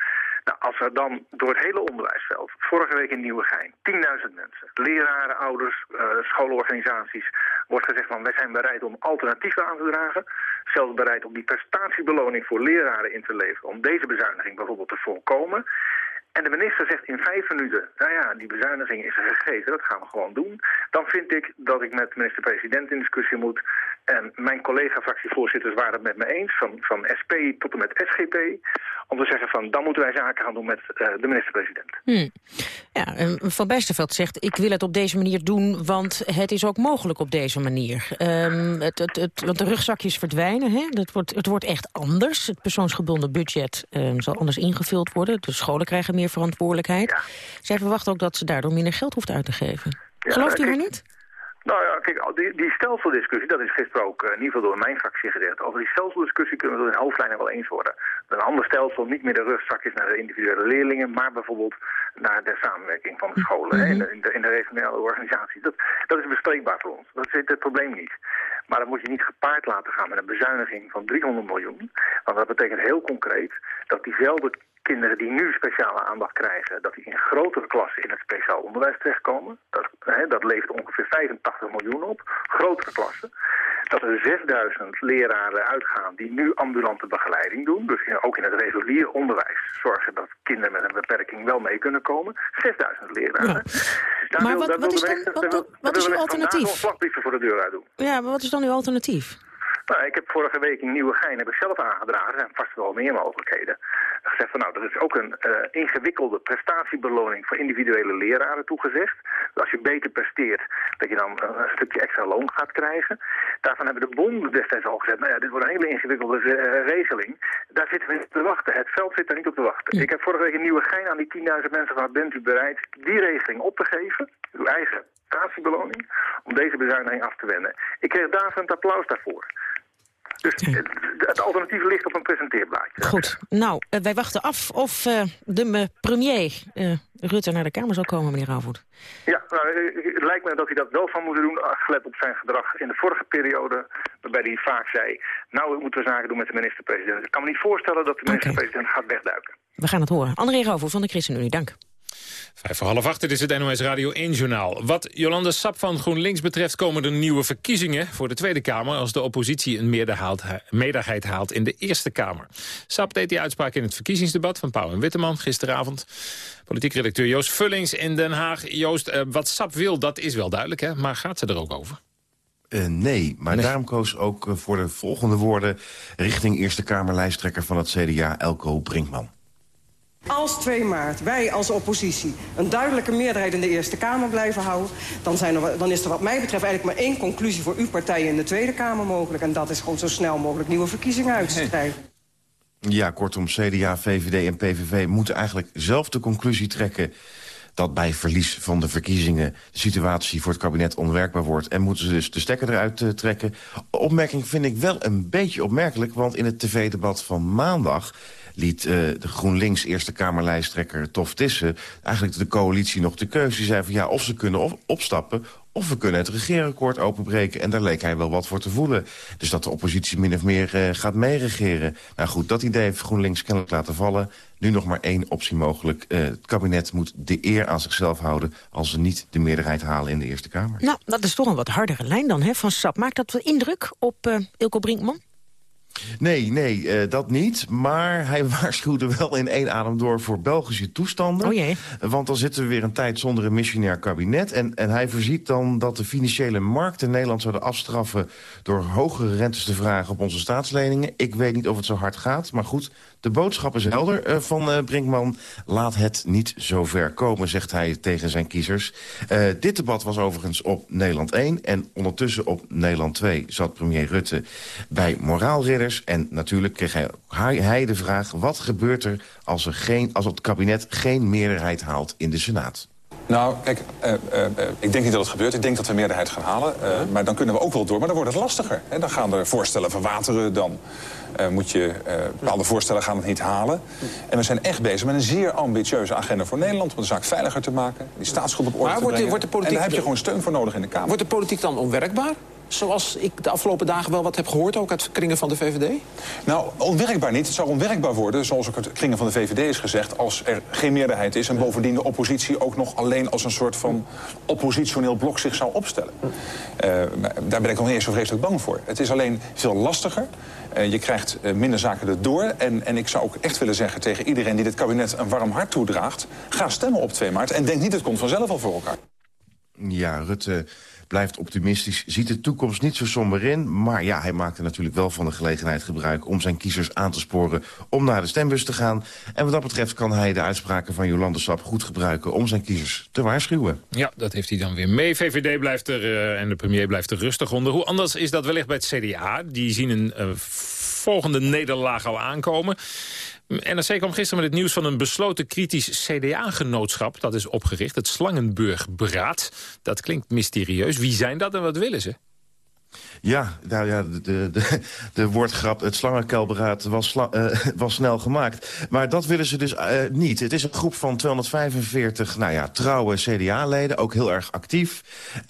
Nou, als er dan door het hele onderwijsveld, vorige week in Nieuwegein, 10.000 mensen, leraren, ouders, uh, schoolorganisaties, wordt gezegd van wij zijn bereid om alternatieven aan te dragen. Zelfs bereid om die prestatiebeloning voor leraren in te leveren. Om deze bezuiniging bijvoorbeeld te voorkomen. En de minister zegt in vijf minuten, nou ja, die bezuiniging is er gegeven, dat gaan we gewoon doen. Dan vind ik dat ik met minister-president in discussie moet. En mijn collega-fractievoorzitters waren het met me eens, van, van SP tot en met SGP. Om te zeggen van, dan moeten wij zaken gaan doen met uh, de minister-president. Hmm. Ja, Van Bijsterveld zegt, ik wil het op deze manier doen, want het is ook mogelijk op deze manier. Um, het, het, want de rugzakjes verdwijnen, hè? Dat wordt, het wordt echt anders. Het persoonsgebonden budget um, zal anders ingevuld worden. De scholen krijgen meer verantwoordelijkheid. Ja. Zij verwachten ook dat ze daardoor minder geld hoeft uit te geven. Ja, Gelooft u haar niet? Nou ja, kijk, die, die stelseldiscussie, dat is gisteren ook eh, in ieder geval door mijn fractie gezegd. Over die stelseldiscussie kunnen we het in hoofdlijnen wel eens worden. Dat een ander stelsel niet meer de rugzak is naar de individuele leerlingen, maar bijvoorbeeld naar de samenwerking van de scholen in, de, in, de, in de regionale organisatie. Dat, dat is bespreekbaar voor ons. Dat zit het probleem niet. Maar dat moet je niet gepaard laten gaan met een bezuiniging van 300 miljoen. Want dat betekent heel concreet dat diezelfde kinderen die nu speciale aandacht krijgen... dat die in grotere klassen in het speciaal onderwijs terechtkomen. Dat, hè, dat levert ongeveer 85 miljoen op. Grotere klassen. Dat er 6000 leraren uitgaan die nu ambulante begeleiding doen. Dus in, ook in het regulier onderwijs zorgen dat kinderen met een beperking wel mee kunnen komen. 6000 leraren. Ja. maar wat, wat, is dan, wat, wat, wat is uw alternatief? vlakbrieven voor de deur uit doen. Ja, maar wat is dan uw alternatief? Nou, ik heb vorige week in Nieuwegein heb ik zelf aangedragen. Er zijn vast wel meer mogelijkheden. Gezegd van nou, er is ook een uh, ingewikkelde prestatiebeloning voor individuele leraren toegezegd. Dus als je beter presteert, dat je dan een, stukje extra loon gaat krijgen. Daarvan hebben de bonden destijds al gezegd, nou ja, dit wordt een hele ingewikkelde uh, regeling. Daar zitten we niet op te wachten. Het veld zit daar niet op te wachten. Ik heb vorige week in Nieuwegein aan die 10.000 mensen gehad, bent u bereid die regeling op te geven? Uw eigen prestatiebeloning, om deze bezuiniging af te wenden. Ik kreeg het applaus daarvoor. Dus het, het, alternatief ligt op een presenteerblaadje. Goed. Nou, uh, wij wachten af of uh, de premier uh, Rutte naar de Kamer zal komen, meneer Rauwvoet. Ja, nou, het lijkt me dat hij dat wel van moet doen, gelet op zijn gedrag in de vorige periode, waarbij hij vaak zei, nou moeten we zaken doen met de minister-president. Ik kan me niet voorstellen dat de minister-president okay. gaat wegduiken. We gaan het horen. André Rauwvoet van de ChristenUnie, dank. Vijf voor half acht, dit is het NOS Radio 1-journaal. Wat Jolanda Sap van GroenLinks betreft komen er nieuwe verkiezingen voor de Tweede Kamer... als de oppositie een meerderheid haalt in de Eerste Kamer. Sap deed die uitspraak in het verkiezingsdebat van Pauw en Witteman gisteravond. Politiek redacteur Joost Vullings in Den Haag. Joost, uh, wat Sap wil, dat is wel duidelijk, hè? maar gaat ze er ook over? Uh, nee, maar nee. daarom koos ook uh, voor de volgende woorden... richting Eerste Kamerlijsttrekker van het CDA, Elko Brinkman. Als 2 maart wij als oppositie een duidelijke meerderheid in de Eerste Kamer blijven houden... Dan, zijn er, dan is er wat mij betreft eigenlijk maar één conclusie voor uw partij in de Tweede Kamer mogelijk. En dat is gewoon zo snel mogelijk nieuwe verkiezingen uit te schrijven. Ja, kortom, CDA, VVD en PVV moeten eigenlijk zelf de conclusie trekken dat bij verlies van de verkiezingen de situatie voor het kabinet onwerkbaar wordt. En moeten ze dus de stekker eruit uh, trekken. Opmerking vind ik wel een beetje opmerkelijk, want in het tv-debat van maandag liet uh, de GroenLinks Eerste Kamerlijsttrekker Tof Tissen... eigenlijk de coalitie nog de keuze. Die zei van ja, of ze kunnen op opstappen of we kunnen het regeerakkoord openbreken. En daar leek hij wel wat voor te voelen. Dus dat de oppositie min of meer uh, gaat meeregeren. Nou goed, dat idee heeft GroenLinks kennelijk laten vallen. Nu nog maar één optie mogelijk. Uh, het kabinet moet de eer aan zichzelf houden... als ze niet de meerderheid halen in de Eerste Kamer. Nou, dat is toch een wat hardere lijn dan hè, van SAP. Maakt dat indruk op uh, Ilko Brinkman? Nee, nee, uh, dat niet. Maar hij waarschuwde wel in één adem door voor Belgische toestanden. Oh jee. Want dan zitten we weer een tijd zonder een missionair kabinet. En, en hij voorziet dan dat de financiële markten Nederland zouden afstraffen... door hogere rentes te vragen op onze staatsleningen. Ik weet niet of het zo hard gaat, maar goed... De boodschap is helder uh, van uh, Brinkman. Laat het niet zo ver komen, zegt hij tegen zijn kiezers. Uh, dit debat was overigens op Nederland 1. En ondertussen op Nederland 2 zat premier Rutte bij moraalridders. En natuurlijk kreeg hij, hij de vraag... wat gebeurt er als, er geen, als het kabinet geen meerderheid haalt in de Senaat? Nou, kijk, uh, uh, ik denk niet dat het gebeurt. Ik denk dat we meerderheid gaan halen. Maar dan kunnen we ook wel door, maar dan wordt het lastiger. Hè? Dan gaan er voorstellen verwateren, dan moet je... bepaalde voorstellen gaan het niet halen. En we zijn echt bezig met een zeer ambitieuze agenda voor Nederland... om de zaak veiliger te maken, die staatsschuld op orde maar te wordt, wordt de politiek... En daar heb je gewoon steun voor nodig in de Kamer. Wordt de politiek dan onwerkbaar? Zoals ik de afgelopen dagen wel wat heb gehoord, ook uit kringen van de VVD? Nou, onwerkbaar niet. Het zou onwerkbaar worden, zoals ook uit kringen van de VVD is gezegd... als er geen meerderheid is en bovendien de oppositie ook nog alleen... als een soort van oppositioneel blok zich zou opstellen. Uh, daar ben ik nog niet eens zo vreselijk bang voor. Het is alleen veel lastiger. Uh, je krijgt uh, minder zaken erdoor. En, en ik zou ook echt willen zeggen tegen iedereen die dit kabinet een warm hart toedraagt... ga stemmen op 2 maart en denk niet het komt vanzelf al voor elkaar. Ja, Rutte blijft optimistisch, ziet de toekomst niet zo somber in. Maar ja, hij maakt er natuurlijk wel van de gelegenheid gebruik... om zijn kiezers aan te sporen om naar de stembus te gaan. En wat dat betreft kan hij de uitspraken van Jolande Sap goed gebruiken... om zijn kiezers te waarschuwen. Ja, dat heeft hij dan weer mee. VVD blijft er uh, en de premier blijft er rustig onder. Hoe anders is dat wellicht bij het CDA? Die zien een uh, volgende nederlaag al aankomen. NRC kwam gisteren met het nieuws van een besloten kritisch CDA-genootschap. Dat is opgericht, het Slangenburg Beraad. Dat klinkt mysterieus. Wie zijn dat en wat willen ze? Ja, nou ja, de, de, de woordgrap, het slangenkelberaad was, uh, was snel gemaakt. Maar dat willen ze dus uh, niet. Het is een groep van 245 nou ja, trouwe CDA-leden, ook heel erg actief.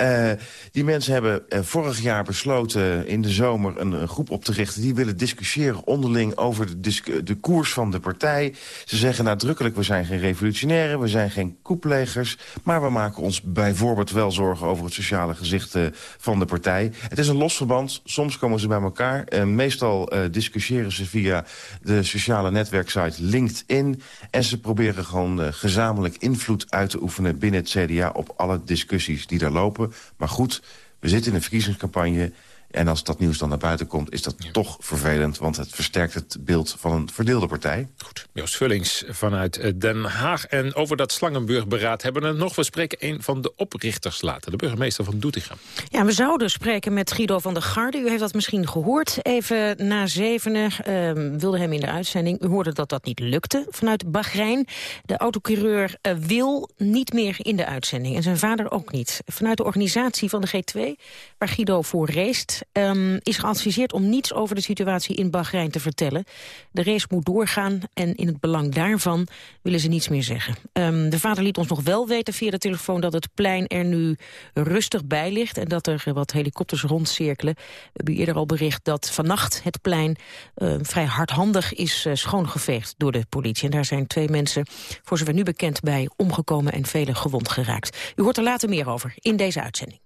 Uh, die mensen hebben vorig jaar besloten in de zomer een, groep op te richten. Die willen discussiëren onderling over de, de koers van de partij. Ze zeggen nadrukkelijk, we zijn geen revolutionairen, we zijn geen koeplegers. Maar we maken ons bijvoorbeeld wel zorgen over het sociale gezicht van de partij. Het is een los Soms komen ze bij elkaar. Meestal uh, discussiëren ze via de sociale netwerksite LinkedIn. En ze proberen gewoon uh, gezamenlijk invloed uit te oefenen binnen het CDA... op alle discussies die daar lopen. Maar goed, we zitten in een verkiezingscampagne... En als dat nieuws dan naar buiten komt, is dat toch vervelend... want het versterkt het beeld van een verdeelde partij. Goed, Joost Vullings vanuit eh, Den Haag. En over dat Slangenburg-beraad hebben we het nog. We spreken een van de oprichters later, de burgemeester van Doetinchem. Ja, we zouden spreken met Guido van der Garde. U heeft dat misschien gehoord. Even na zevenen uh, wilde hem in de uitzending. U hoorde dat dat niet lukte vanuit Bahrein. De autocoureur uh, wil niet meer in de uitzending. En zijn vader ook niet. Vanuit de organisatie van de G2, waar Guido voor race um, is geadviseerd om niets over de situatie in Bahrein te vertellen. De race moet doorgaan en in het belang daarvan willen ze niets meer zeggen. Um, de vader liet ons nog wel weten via de telefoon dat het plein er nu rustig bij ligt... en dat er wat helikopters rondcirkelen. We hebben eerder al bericht dat vannacht het plein uh, vrij hardhandig is uh, schoongeveegd door de politie. En daar zijn twee mensen, voor zover nu bekend, bij omgekomen en velen gewond geraakt. U hoort er later meer over in deze uitzending.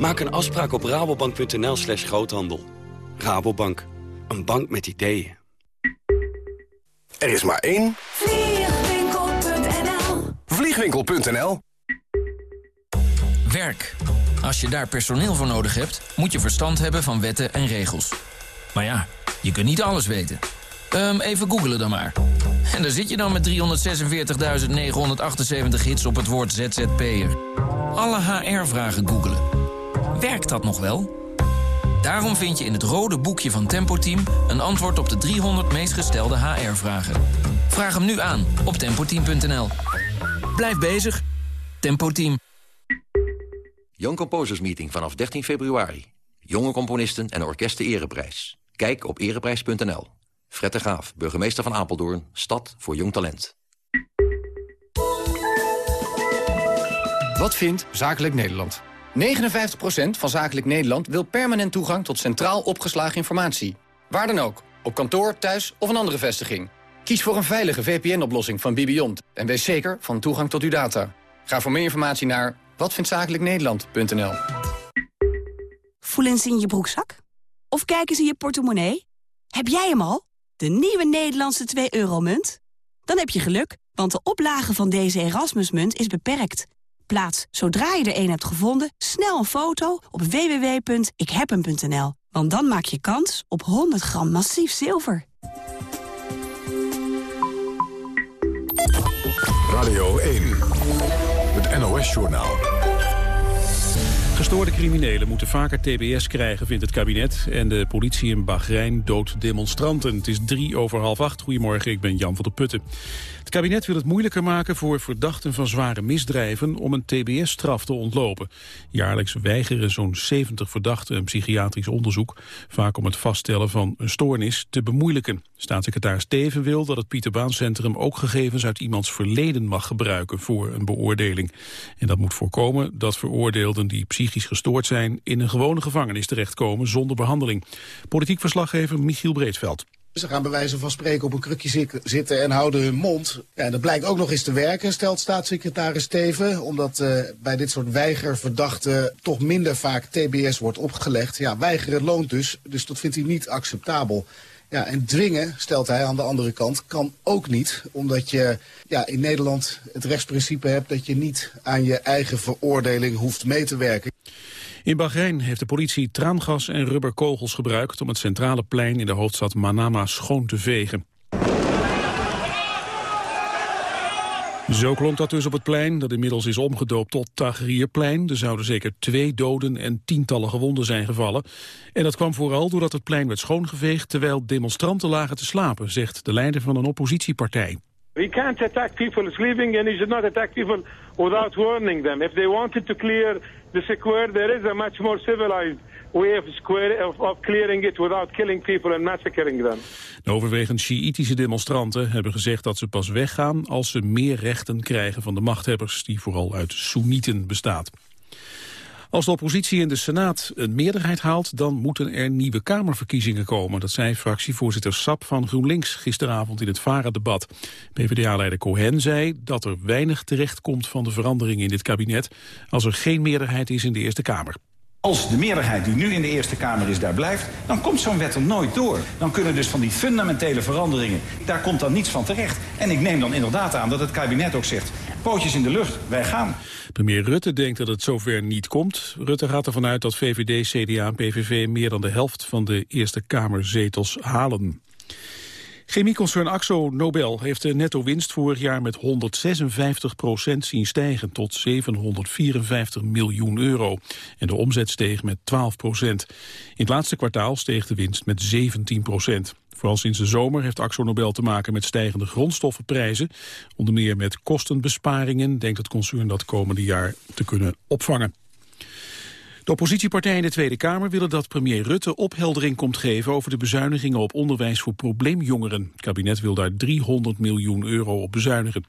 Maak een afspraak op rabobank.nl slash groothandel. Rabobank, een bank met ideeën. Er is maar één... Vliegwinkel.nl Vliegwinkel.nl Werk. Als je daar personeel voor nodig hebt, moet je verstand hebben van wetten en regels. Maar ja, je kunt niet alles weten. Um, even googelen dan maar. En daar zit je dan met 346.978 hits op het woord ZZP'er. Alle HR-vragen googelen. Werkt dat nog wel? Daarom vind je in het rode boekje van Tempo Team... een antwoord op de 300 meest gestelde HR-vragen. Vraag hem nu aan op tempoteam.nl. Blijf bezig. Tempo Team. Young Composers Meeting vanaf 13 februari. Jonge componisten en orkesten ereprijs. Kijk op ereprijs.nl. Fred de Graaf, burgemeester van Apeldoorn. Stad voor jong talent. Wat vindt Zakelijk Nederland? 59% van Zakelijk Nederland wil permanent toegang tot centraal opgeslagen informatie. Waar dan ook, op kantoor, thuis of een andere vestiging. Kies voor een veilige VPN-oplossing van Bibiont en wees zeker van toegang tot uw data. Ga voor meer informatie naar watvindzakelijknederland.nl Voelen ze in je broekzak? Of kijken ze in je portemonnee? Heb jij hem al? De nieuwe Nederlandse 2-euro-munt? Dan heb je geluk, want de oplage van deze Erasmusmunt is beperkt. Plaats, zodra je er een hebt gevonden, snel een foto op www.ikhebhem.nl. Want dan maak je kans op 100 gram massief zilver. Radio 1, het NOS-journaal. Gestoorde criminelen moeten vaker tbs krijgen, vindt het kabinet. En de politie in Bahrein doodt demonstranten. Het is drie over half acht. Goedemorgen, ik ben Jan van der Putten. Het kabinet wil het moeilijker maken voor verdachten van zware misdrijven om een tbs-straf te ontlopen. Jaarlijks weigeren zo'n 70 verdachten een psychiatrisch onderzoek, vaak om het vaststellen van een stoornis te bemoeilijken. Staatssecretaris Steven wil dat het Pieterbaancentrum ook gegevens uit iemands verleden mag gebruiken voor een beoordeling. En dat moet voorkomen dat veroordeelden die psychisch gestoord zijn in een gewone gevangenis terechtkomen zonder behandeling. Politiek verslaggever Michiel Breedveld. Ze gaan bij wijze van spreken op een krukje zitten en houden hun mond. Ja, dat blijkt ook nog eens te werken, stelt staatssecretaris Steven. Omdat uh, bij dit soort weigerverdachten toch minder vaak TBS wordt opgelegd. Ja, weigeren loont dus, dus dat vindt hij niet acceptabel. Ja, en dwingen, stelt hij aan de andere kant, kan ook niet. Omdat je ja, in Nederland het rechtsprincipe hebt dat je niet aan je eigen veroordeling hoeft mee te werken. In Bahrein heeft de politie traangas en rubberkogels gebruikt om het centrale plein in de hoofdstad Manama schoon te vegen. Zo klonk dat dus op het plein, dat inmiddels is omgedoopt tot Tahrirplein. Er zouden zeker twee doden en tientallen gewonden zijn gevallen. En dat kwam vooral doordat het plein werd schoongeveegd... terwijl demonstranten lagen te slapen, zegt de leider van een oppositiepartij. We can't attack people sleeping and you should not attack people without warning them. If they wanted to clear the square, there is a much more civilized way of, square, of, of clearing it without killing people and massacring them. De overwegend Sjiïtische demonstranten hebben gezegd dat ze pas weggaan als ze meer rechten krijgen van de machthebbers die vooral uit Soenieten bestaat. Als de oppositie in de Senaat een meerderheid haalt... dan moeten er nieuwe Kamerverkiezingen komen. Dat zei fractievoorzitter Sap van GroenLinks gisteravond in het VARA-debat. PvdA-leider Cohen zei dat er weinig terecht komt van de veranderingen in dit kabinet... als er geen meerderheid is in de Eerste Kamer. Als de meerderheid die nu in de Eerste Kamer is daar blijft... dan komt zo'n wet er nooit door. Dan kunnen dus van die fundamentele veranderingen... daar komt dan niets van terecht. En ik neem dan inderdaad aan dat het kabinet ook zegt... pootjes in de lucht, wij gaan. Premier Rutte denkt dat het zover niet komt. Rutte gaat ervan uit dat VVD, CDA en PVV... meer dan de helft van de Eerste Kamerzetels halen. Chemieconcern Axo Nobel heeft de netto-winst vorig jaar met 156 procent zien stijgen tot 754 miljoen euro. En de omzet steeg met 12 procent. In het laatste kwartaal steeg de winst met 17 procent. Vooral sinds de zomer heeft Axo Nobel te maken met stijgende grondstoffenprijzen. Onder meer met kostenbesparingen denkt het concern dat komende jaar te kunnen opvangen. De oppositiepartijen in de Tweede Kamer willen dat premier Rutte opheldering komt geven over de bezuinigingen op onderwijs voor probleemjongeren. Het kabinet wil daar 300 miljoen euro op bezuinigen.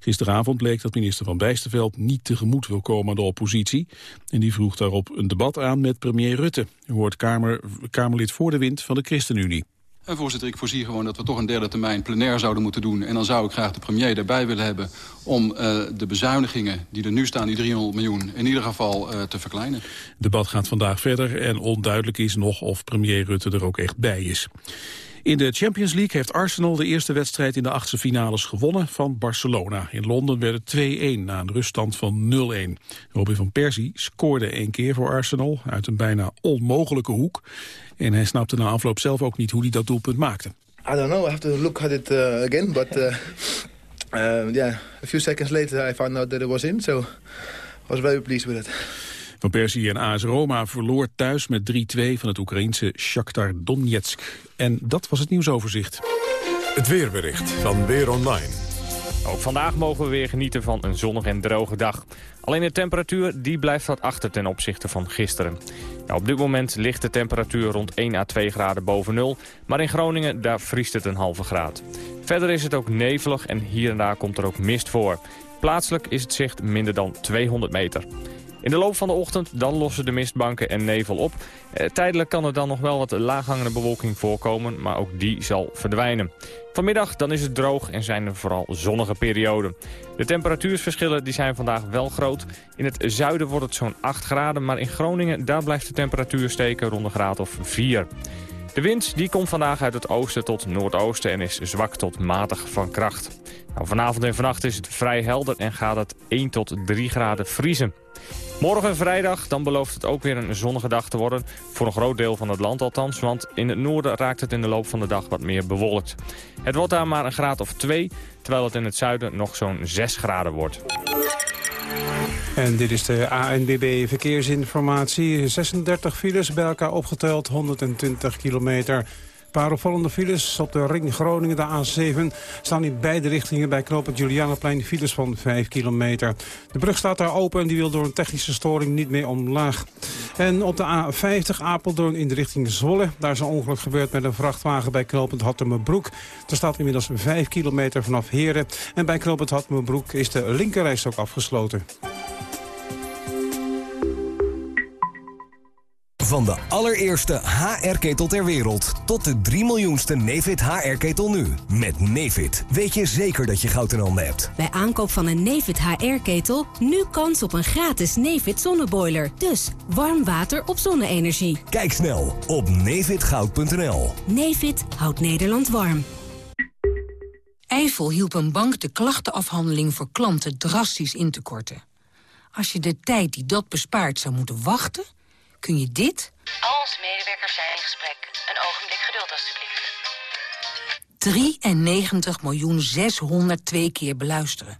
Gisteravond bleek dat minister Van Bijsterveld niet tegemoet wil komen aan de oppositie. En die vroeg daarop een debat aan met premier Rutte. U hoort Kamer, Kamerlid voor de wind van de ChristenUnie. En voorzitter, ik voorzie gewoon dat we toch een derde termijn plenair zouden moeten doen. En dan zou ik graag de premier erbij willen hebben om uh, de bezuinigingen die er nu staan, die 300 miljoen, in ieder geval uh, te verkleinen. Het debat gaat vandaag verder en onduidelijk is nog of premier Rutte er ook echt bij is. In de Champions League heeft Arsenal de eerste wedstrijd in de achtste finales gewonnen van Barcelona. In Londen werd het 2-1 na een ruststand van 0-1. Robin van Persie scoorde één keer voor Arsenal uit een bijna onmogelijke hoek. En hij snapte na afloop zelf ook niet hoe hij dat doelpunt maakte. I don't know, I have to look at it uh, again, but uh, uh, yeah, a few seconds later I found out that it was in, so I was very pleased with it. Van Persie en AS Roma verloor thuis met 3-2 van het Oekraïense Shakhtar Donetsk. En dat was het nieuwsoverzicht. Het weerbericht van Weer Online. Ook vandaag mogen we weer genieten van een zonnige en droge dag. Alleen de temperatuur die blijft wat achter ten opzichte van gisteren. Nou, op dit moment ligt de temperatuur rond 1 à 2 graden boven nul. Maar in Groningen daar vriest het een halve graad. Verder is het ook nevelig en hier en daar komt er ook mist voor. Plaatselijk is het zicht minder dan 200 meter. In de loop van de ochtend dan lossen de mistbanken en nevel op. Eh, tijdelijk kan er dan nog wel wat laaghangende bewolking voorkomen, maar ook die zal verdwijnen. Vanmiddag dan is het droog en zijn er vooral zonnige perioden. De temperatuursverschillen die zijn vandaag wel groot. In het zuiden wordt het zo'n 8 graden, maar in Groningen daar blijft de temperatuur steken rond een graad of 4. De wind die komt vandaag uit het oosten tot noordoosten en is zwak tot matig van kracht. Nou, vanavond en vannacht is het vrij helder en gaat het 1 tot 3 graden vriezen. Morgen vrijdag, dan belooft het ook weer een zonnige dag te worden. Voor een groot deel van het land althans, want in het noorden raakt het in de loop van de dag wat meer bewolkt. Het wordt daar maar een graad of 2, terwijl het in het zuiden nog zo'n 6 graden wordt. En dit is de ANBB Verkeersinformatie. 36 files bij elkaar opgeteld, 120 kilometer paar opvallende files op de ring Groningen, de A7... staan in beide richtingen bij knooppunt Julianaplein files van 5 kilometer. De brug staat daar open en die wil door een technische storing niet meer omlaag. En op de A50 Apeldoorn in de richting Zwolle... daar is een ongeluk gebeurd met een vrachtwagen bij knooppunt Hattemerbroek. Er staat inmiddels 5 kilometer vanaf Heren. En bij knooppunt Hattemerbroek is de linkerreis ook afgesloten. Van de allereerste HR-ketel ter wereld tot de 3 miljoenste Nefit HR-ketel nu. Met Nefit weet je zeker dat je goud in handen hebt. Bij aankoop van een Nefit HR-ketel nu kans op een gratis Nefit zonneboiler. Dus warm water op zonne-energie. Kijk snel op nefitgoud.nl. Nefit houdt Nederland warm. Eifel hielp een bank de klachtenafhandeling voor klanten drastisch in te korten. Als je de tijd die dat bespaart zou moeten wachten, kun je dit... Al onze medewerkers zijn in gesprek. Een ogenblik geduld, alstublieft. 93 miljoen 602 keer beluisteren.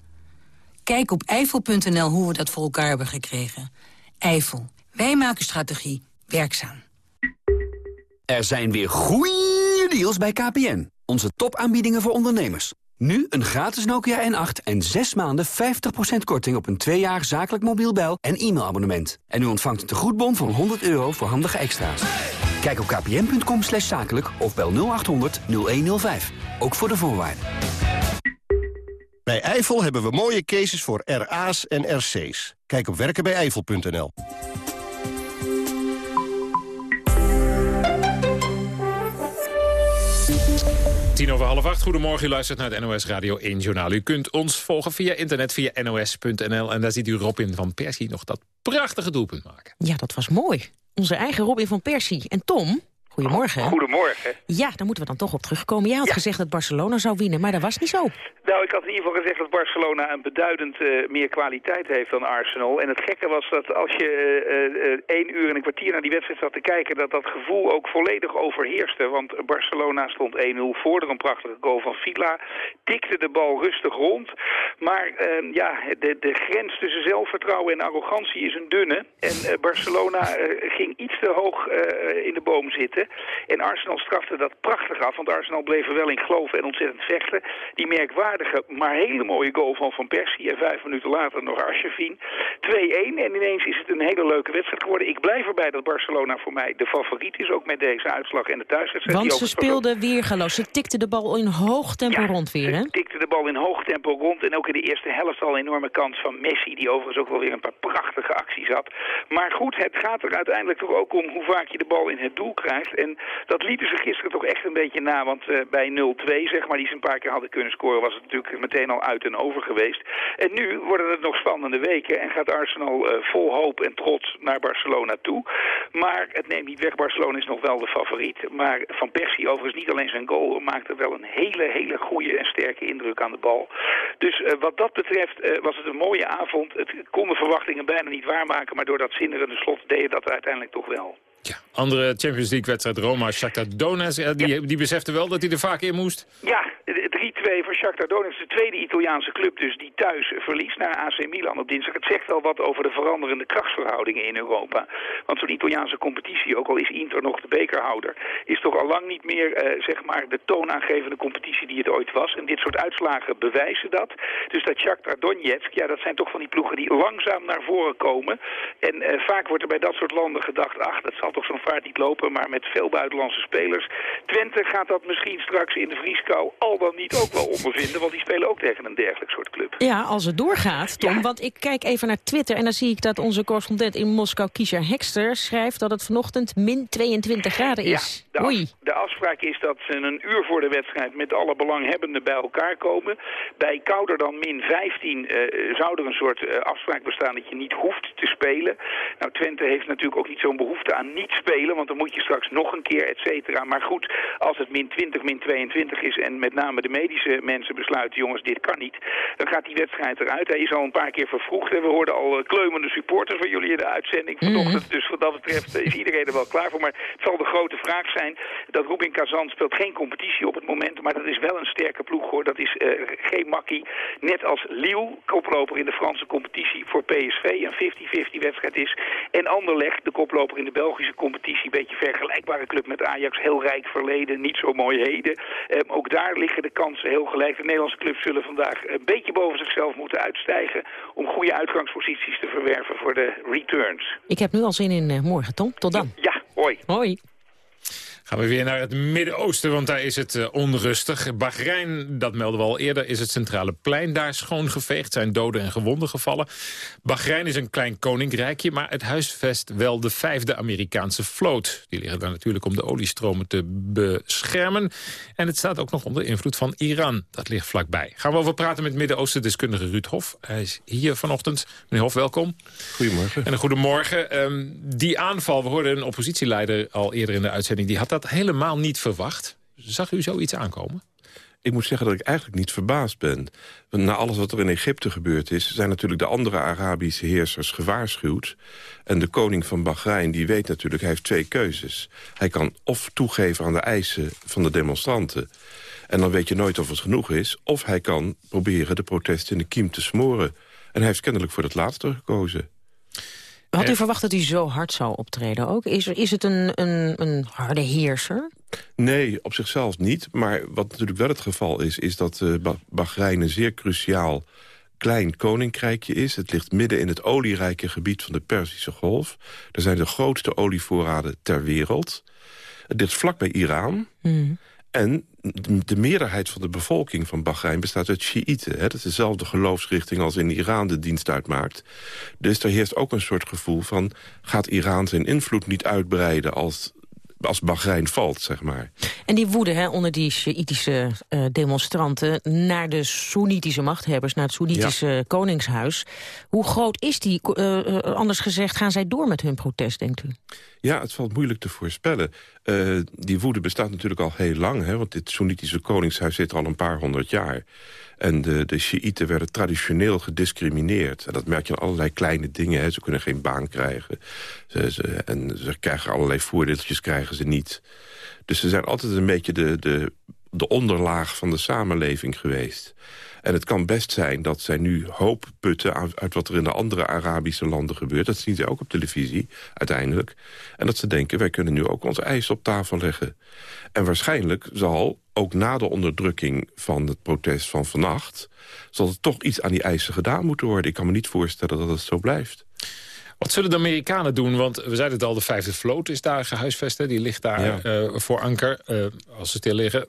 Kijk op eifel.nl hoe we dat voor elkaar hebben gekregen. Eifel, wij maken strategie werkzaam. Er zijn weer goeie deals bij KPN. Onze topaanbiedingen voor ondernemers. Nu een gratis Nokia N8 en 6 maanden 50% korting op een 2 jaar zakelijk mobiel bel- en e-mailabonnement. En u ontvangt een tegoedbon van 100 euro voor handige extra's. Kijk op kpn.com slash zakelijk of bel 0800 0105. Ook voor de voorwaarden. Bij Eifel hebben we mooie cases voor RA's en RC's. Kijk op werkenbijeifel.nl. Tien over half acht. Goedemorgen, u luistert naar het NOS Radio 1 Journaal. U kunt ons volgen via internet, via nos.nl. En daar ziet u Robin van Persie nog dat prachtige doelpunt maken. Ja, dat was mooi. Onze eigen Robin van Persie. En Tom, goedemorgen. Goedemorgen. Ja, daar moeten we dan toch op terugkomen. Jij had gezegd dat Barcelona zou winnen, maar dat was niet zo. Nou, ik had in ieder geval gezegd dat Barcelona een beduidend eh, meer kwaliteit heeft dan Arsenal. En het gekke was dat als je eh, één uur en een kwartier naar die wedstrijd zat te kijken... dat dat gevoel ook volledig overheerste. Want Barcelona stond 1-0 voor door een prachtige goal van Villa. Tikte de bal rustig rond. Maar ehm, ja, de, de grens tussen zelfvertrouwen en arrogantie is een dunne. En Barcelona ging iets te hoog in de boom zitten. En Arsenal strafte dat prachtig af, want Arsenal bleef er wel in geloven en ontzettend vechten. Die merkwaardige maar hele mooie goal van Van Persie. En vijf minuten later nog Arsjevin. 2-1 en ineens is het een hele leuke wedstrijd geworden. Ik blijf erbij dat Barcelona voor mij de favoriet is, ook met deze uitslag en de thuiswedstrijd. Want ze speelden weergaloos. Ze tikten de bal in hoog tempo rond weer, hè? tikte de bal in hoog tempo rond. En ook in de eerste helft al een enorme kans van Messi, die overigens ook wel weer een paar prachtige acties had. Maar goed, het gaat er uiteindelijk toch ook om hoe vaak je de bal in het doel krijgt. En dat lieten ze gisteren toch echt een beetje na. Want uh, bij 0-2, zeg maar, die ze een paar keer hadden kunnen scoren, was het natuurlijk meteen al uit en over geweest. En nu worden het nog spannende weken en gaat Arsenal uh, vol hoop en trots naar Barcelona toe. Maar het neemt niet weg, Barcelona is nog wel de favoriet. Maar Van Persie overigens niet alleen zijn goal, maakte wel een hele, hele goede en sterke indruk aan de bal. Dus uh, wat dat betreft was het een mooie avond. Het kon de verwachtingen bijna niet waarmaken, maar door dat zinderende slot deed dat uiteindelijk toch wel. Ja, andere Champions League-wedstrijd Roma, Shakhtar Donetsk, die, die besefte wel dat hij er vaak in moest. Ja, 3-2 voor Shakhtar Donetsk, de tweede Italiaanse club dus die thuis verliest naar AC Milan op dinsdag. Het zegt wel wat over de veranderende krachtsverhoudingen in Europa. Want zo'n Italiaanse competitie, ook al is Inter nog de bekerhouder, is toch al lang niet meer uh, zeg maar de toonaangevende competitie die het ooit was. En dit soort uitslagen bewijzen dat. Dus dat Shakhtar Donetsk, ja dat zijn toch van die ploegen die langzaam naar voren komen. En uh, vaak wordt er bij dat soort landen gedacht, ach dat zal toch zo'n vaart niet lopen, maar met veel buitenlandse spelers. Twente gaat dat misschien straks in de vrieskou al dan niet ook wel ondervinden, want die spelen ook tegen een dergelijk soort club. Ja, als het doorgaat, Tom. Ja. Want ik kijk even naar Twitter en dan zie ik dat onze correspondent in Moskou, Kisha Hekster, schrijft dat het vanochtend min 22 graden is. Ja, de, af, de afspraak is dat ze een uur voor de wedstrijd met alle belanghebbenden bij elkaar komen. Bij kouder dan min 15 uh, zou er een soort uh, afspraak bestaan dat je niet hoeft te spelen. Nou, Twente heeft natuurlijk ook niet zo'n behoefte aan niet spelen, want dan moet je straks nog een keer, et cetera. Maar goed, als het min 20, min 22 is en met name de medische mensen besluiten, jongens, dit kan niet, dan gaat die wedstrijd eruit. Hij is al een paar keer vervroegd en we hoorden al uh, kleumende supporters van jullie in de uitzending vanochtend. Mm. Dus wat dat betreft is iedereen er wel klaar voor. Maar het zal de grote vraag zijn dat Rubin Kazan speelt geen competitie op het moment, maar dat is wel een sterke ploeg hoor. Dat is uh, geen makkie. Net als Lille, koploper in de Franse competitie voor PSV, een 50-50 wedstrijd is. En Anderlecht, de koploper in de Belgische competitie, een beetje vergelijkbare club met Ajax, heel rijk verleden, niet zo mooi heden. Um, ook daar liggen de kansen heel gelijk. De Nederlandse clubs zullen vandaag een beetje boven zichzelf moeten uitstijgen om goede uitgangsposities te verwerven voor de returns. Ik heb nu al zin in uh, morgen, Tom. Tot dan. Ja, hoi. Hoi. Gaan we weer naar het Midden-Oosten, want daar is het uh, onrustig. Bahrein, dat melden we al eerder, is het centrale plein daar schoongeveegd. zijn doden en gewonden gevallen. Bahrein is een klein koninkrijkje, maar het huisvest wel de vijfde Amerikaanse vloot. Die liggen daar natuurlijk om de oliestromen te beschermen. En het staat ook nog onder invloed van Iran. Dat ligt vlakbij. Gaan we over praten met Midden-Oosten-deskundige Ruud Hof. Hij is hier vanochtend. Meneer Hof, welkom. Goedemorgen. En een goedemorgen. Um, die aanval, we hoorden een oppositieleider al eerder in de uitzending... die had dat helemaal niet verwacht. Zag u zoiets aankomen? Ik moet zeggen dat ik eigenlijk niet verbaasd ben. Na alles wat er in Egypte gebeurd is... zijn natuurlijk de andere Arabische heersers gewaarschuwd. En de koning van Bahrein die weet natuurlijk... hij heeft twee keuzes. Hij kan of toegeven aan de eisen van de demonstranten... en dan weet je nooit of het genoeg is... of hij kan proberen de protesten in de kiem te smoren. En hij heeft kennelijk voor het laatste gekozen. Had u verwacht dat hij zo hard zou optreden ook? Is, is het een, een, een harde heerser? Nee, op zichzelf niet. Maar wat natuurlijk wel het geval is... is dat uh, Bahrein een zeer cruciaal klein koninkrijkje is. Het ligt midden in het olierijke gebied van de Perzische Golf. Er zijn de grootste olievoorraden ter wereld. Het ligt vlak bij Iran. Mm. En de meerderheid van de bevolking van Bahrein bestaat uit Shiiten. Dat is dezelfde geloofsrichting als in Iran de dienst uitmaakt. Dus er heerst ook een soort gevoel van... gaat Iran zijn invloed niet uitbreiden als als Bahrein valt, zeg maar. En die woede hè, onder die Sjiitische uh, demonstranten... naar de Soenitische machthebbers, naar het Soenitische koningshuis. Hoe groot is die? Uh, anders gezegd, gaan zij door met hun protest, denkt u? Ja, het valt moeilijk te voorspellen. Uh, die woede bestaat natuurlijk al heel lang. Hè, want dit Soenitische koningshuis zit al een paar honderd jaar. En de, de werden traditioneel gediscrimineerd. En dat merk je aan allerlei kleine dingen. Hè. Ze kunnen geen baan krijgen. Ze, en ze krijgen allerlei voordeeltjes krijgen ze niet. Dus ze zijn altijd een beetje de, de, de onderlaag van de samenleving geweest. En het kan best zijn dat zij nu hoop putten uit wat er in de andere Arabische landen gebeurt. Dat zien ze ook op televisie, uiteindelijk. En dat ze denken, wij kunnen nu ook ons ijs op tafel leggen. En waarschijnlijk zal, ook na de onderdrukking van het protest van vannacht... zal er toch iets aan die eisen gedaan moeten worden. Ik kan me niet voorstellen dat het zo blijft. Wat zullen de Amerikanen doen? Want we zeiden het al, de vijfde vloot is daar gehuisvest. Die ligt daar uh, voor anker, uh, als ze stil liggen.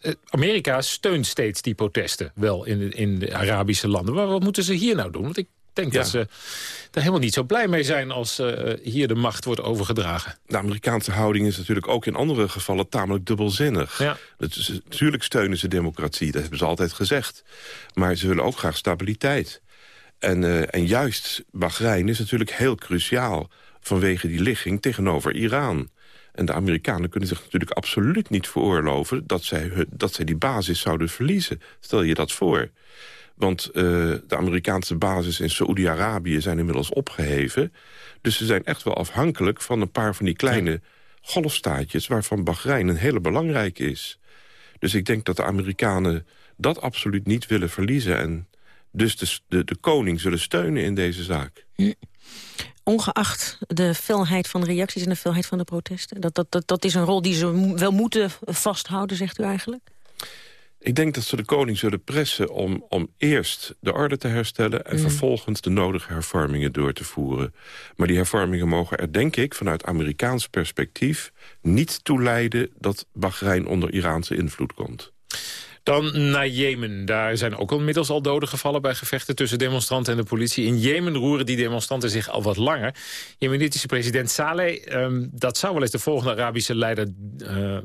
Eh, Amerika steunt steeds die protesten wel in de, in de Arabische landen. Maar wat moeten ze hier nou doen? Want ik denk dat ze er helemaal niet zo blij mee zijn... als uh, hier de macht wordt overgedragen. De Amerikaanse houding is natuurlijk ook in andere gevallen tamelijk dubbelzinnig. Ja. is, natuurlijk steunen ze democratie, dat hebben ze altijd gezegd. Maar ze willen ook graag stabiliteit. En, uh, en juist Bahrein is natuurlijk heel cruciaal... vanwege die ligging tegenover Iran. En de Amerikanen kunnen zich natuurlijk absoluut niet veroorloven... dat zij, dat zij die basis zouden verliezen. Stel je dat voor. Want uh, de Amerikaanse basis in Saoedi-Arabië zijn inmiddels opgeheven. Dus ze zijn echt wel afhankelijk van een paar van die kleine golfstaatjes... waarvan Bahrein een hele belangrijke is. Dus ik denk dat de Amerikanen dat absoluut niet willen verliezen... en dus de, de, de koning zullen steunen in deze zaak. Ongeacht de felheid van de reacties en de felheid van de protesten? Dat, dat, dat, dat is een rol die ze wel moeten vasthouden, zegt u eigenlijk? Ik denk dat ze de koning zullen pressen om, om eerst de orde te herstellen... en mm. vervolgens de nodige hervormingen door te voeren. Maar die hervormingen mogen er, denk ik, vanuit Amerikaans perspectief... niet toe leiden dat Bahrein onder Iraanse invloed komt. Dan naar Jemen. Daar zijn ook inmiddels al doden gevallen bij gevechten tussen demonstranten en de politie. In Jemen roeren die demonstranten zich al wat langer. Jemenitische president Saleh, um, dat zou wel eens de volgende Arabische leider uh,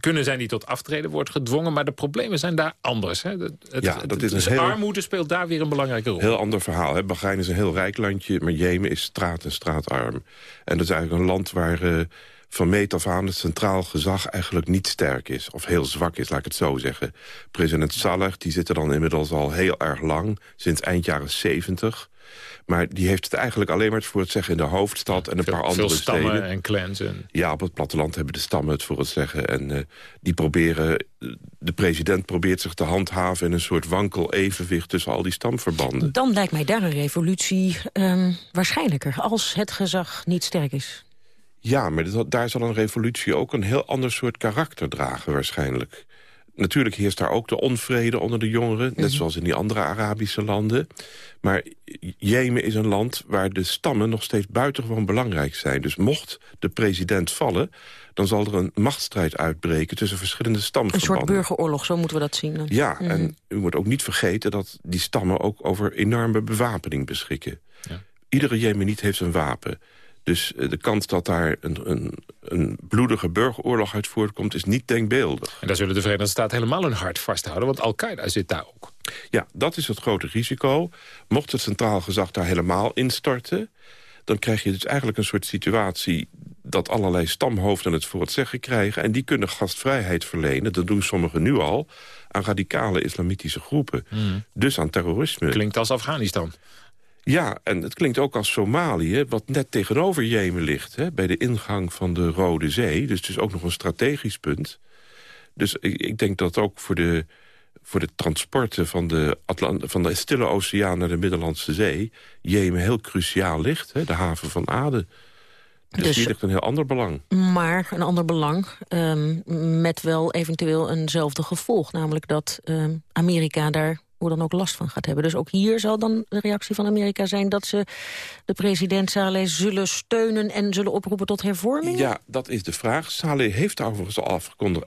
kunnen zijn die tot aftreden wordt gedwongen. Maar de problemen zijn daar anders. Hè? Het, ja, dat is dus een heel, armoede speelt daar weer een belangrijke rol. Heel ander verhaal. Hè? Bahrein is een heel rijk landje, maar Jemen is straat en straatarm. En dat is eigenlijk een land waar... Uh, van meet af aan het centraal gezag eigenlijk niet sterk is. Of heel zwak is, laat ik het zo zeggen. President Saleh, die zit er dan inmiddels al heel erg lang. Sinds eind jaren 70. Maar die heeft het eigenlijk alleen maar voor het zeggen in de hoofdstad... en een paar andere veel stammen steden. en clans. En... Ja, op het platteland hebben de stammen het voor het zeggen. En uh, die proberen... De president probeert zich te handhaven in een soort wankel evenwicht... tussen al die stamverbanden. Dan lijkt mij daar een revolutie um, waarschijnlijker... als het gezag niet sterk is. Ja, maar dat, daar zal een revolutie ook een heel ander soort karakter dragen waarschijnlijk. natuurlijk heerst daar ook de onvrede onder de jongeren... net Mhm. zoals in die andere Arabische landen. Maar Jemen is een land waar de stammen nog steeds buitengewoon belangrijk zijn. Dus mocht de president vallen... dan zal er een machtsstrijd uitbreken tussen verschillende Een stamverbanden. soort burgeroorlog, zo moeten we dat zien. dan. Ja, Mhm. en u moet ook niet vergeten dat die stammen ook over enorme bewapening beschikken. Iedere Jemeniet heeft een wapen. Dus eh, de kans dat daar een, een, een bloedige burgeroorlog uit voortkomt... is niet denkbeeldig. En daar zullen de Verenigde Staten helemaal hun hart vasthouden... want Al-Qaeda zit daar ook. Ja, dat is het grote risico. Mocht het centraal gezag daar helemaal instorten... dan krijg je dus eigenlijk een soort situatie... dat allerlei stamhoofden het voor het zeggen krijgen... en die kunnen gastvrijheid verlenen, dat doen sommigen nu al... aan radicale islamitische groepen. Dus aan terrorisme. Klinkt als Afghanistan. Ja, en het klinkt ook als Somalië, wat net tegenover Jemen ligt... Hè, bij de ingang van de Rode Zee. Dus het is ook nog een strategisch punt. Dus ik, ik denk dat ook voor de, voor de transporten van de, Atlant van de Stille Oceaan... naar de Middellandse Zee, Jemen heel cruciaal ligt. Hè, de haven van Aden. Dus, Dus- hier ligt een heel ander belang. Maar een ander belang, ehm, met wel eventueel eenzelfde gevolg. Namelijk dat ehm, Amerika daar hoe dan ook last van gaat hebben. Dus ook hier zal dan de reactie van Amerika zijn... dat ze de president Saleh zullen steunen en zullen oproepen tot hervorming? Ja, dat is de vraag. Saleh heeft overigens al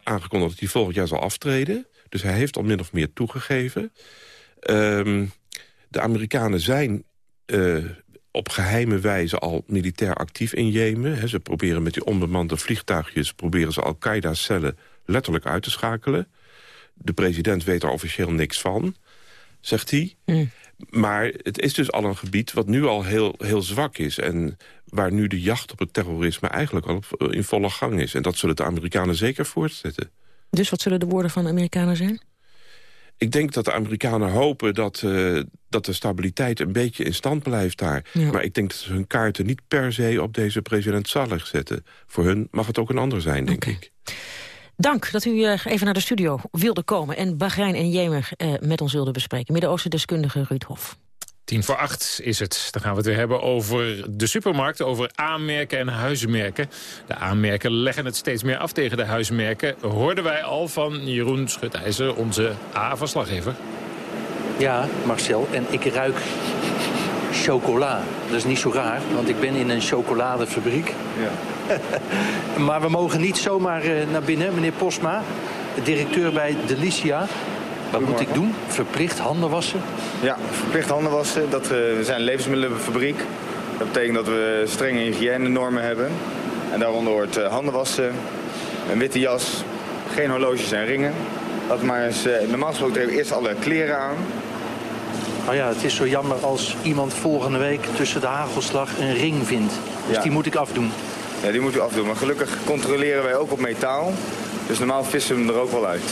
aangekondigd dat hij volgend jaar zal aftreden. Dus hij heeft al min of meer toegegeven. Ehm, de Amerikanen zijn eh, op geheime wijze al militair actief in Jemen. Ze proberen met die onbemande vliegtuigjes... proberen ze Al-Qaeda-cellen letterlijk uit te schakelen. De president weet er officieel niks van, zegt hij. Maar het is dus al een gebied wat nu al heel, heel zwak is... en waar nu de jacht op het terrorisme eigenlijk al op- in volle gang is. En dat zullen de Amerikanen zeker voortzetten. Dus wat zullen de woorden van de Amerikanen zijn? Ik denk dat de Amerikanen hopen dat, eh, dat de stabiliteit een beetje in stand blijft daar. Ja. Maar ik denk dat ze hun kaarten niet per se op deze president Saleh zetten. Voor hun mag het ook een ander zijn, denk ik. Dank dat u eh, even naar de studio wilde komen... en Bahrein en Jemen eh, met ons wilde bespreken. Midden-Oosten-deskundige Ruud Hof. Tien voor acht is het. Dan gaan we het weer hebben over de supermarkt, over aanmerken en huismerken. De aanmerken leggen het steeds meer af tegen de huismerken. Hoorden wij al van Jeroen Schutijzer, onze A-verslaggever. Ja, Marcel. En ik ruik chocola. Dat is niet zo raar, want ik ben in een chocoladefabriek. maar we mogen niet zomaar eh, naar binnen. Meneer Posma, directeur bij Delicia. Wat moet ik doen? Verplicht handen wassen? Ja, verplicht handen wassen. Dat, eh, we zijn een levensmiddelenfabriek. Dat betekent dat we strenge hygiënenormen hebben. En daaronder hoort eh, handen wassen, een witte jas, geen horloges en ringen. Dat maar eens, eh, normaal gesproken trekken we eerst alle kleren aan. Nou ja, het is zo jammer als iemand volgende week tussen de hagelslag een ring vindt. Dus Ja. die moet ik afdoen. Ja, die moet u afdoen. Maar gelukkig controleren wij ook op metaal. Dus normaal vissen we hem er ook wel uit.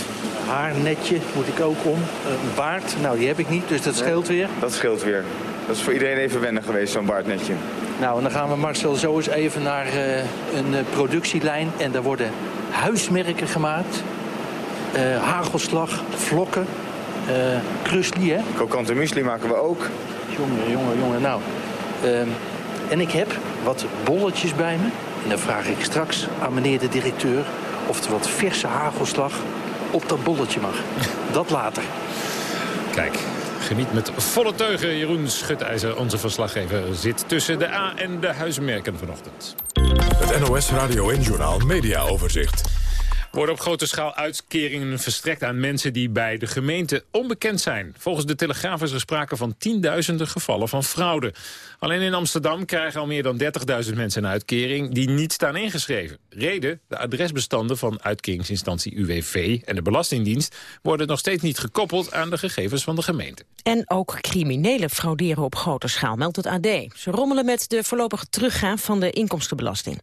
Haarnetje moet ik ook om. Een baard, nou die heb ik niet, dus dat scheelt weer. Dat scheelt weer. Dat is voor iedereen even wennen geweest, zo'n baardnetje. Nou, en dan gaan we Marcel zo eens even naar eh, een eh, productielijn. En daar worden huismerken gemaakt. Eh, hagelslag, vlokken, eh krusli, hè? Krokante muesli maken we ook. Jongen, jongen, jongen. Nou, ehm, en ik heb wat bolletjes bij me. En dan vraag ik straks aan meneer de directeur... of er wat verse hagelslag op dat bolletje mag. Dat later. Kijk, geniet met volle teugen. Jeroen Schutijzer, onze verslaggever, zit tussen de A- en de huismerken vanochtend. Het NOS Radio en Journal Media Overzicht. Worden op grote schaal uitkeringen verstrekt aan mensen die bij de gemeente onbekend zijn. Volgens de Telegraaf is er sprake van tienduizenden gevallen van fraude. Alleen in Amsterdam krijgen al meer dan 30.000 mensen een uitkering die niet staan ingeschreven. Reden, de adresbestanden van uitkeringsinstantie UWV en de Belastingdienst worden nog steeds niet gekoppeld aan de gegevens van de gemeente. En ook criminelen frauderen op grote schaal, meldt het AD. Ze rommelen met de voorlopige teruggaan van de inkomstenbelasting.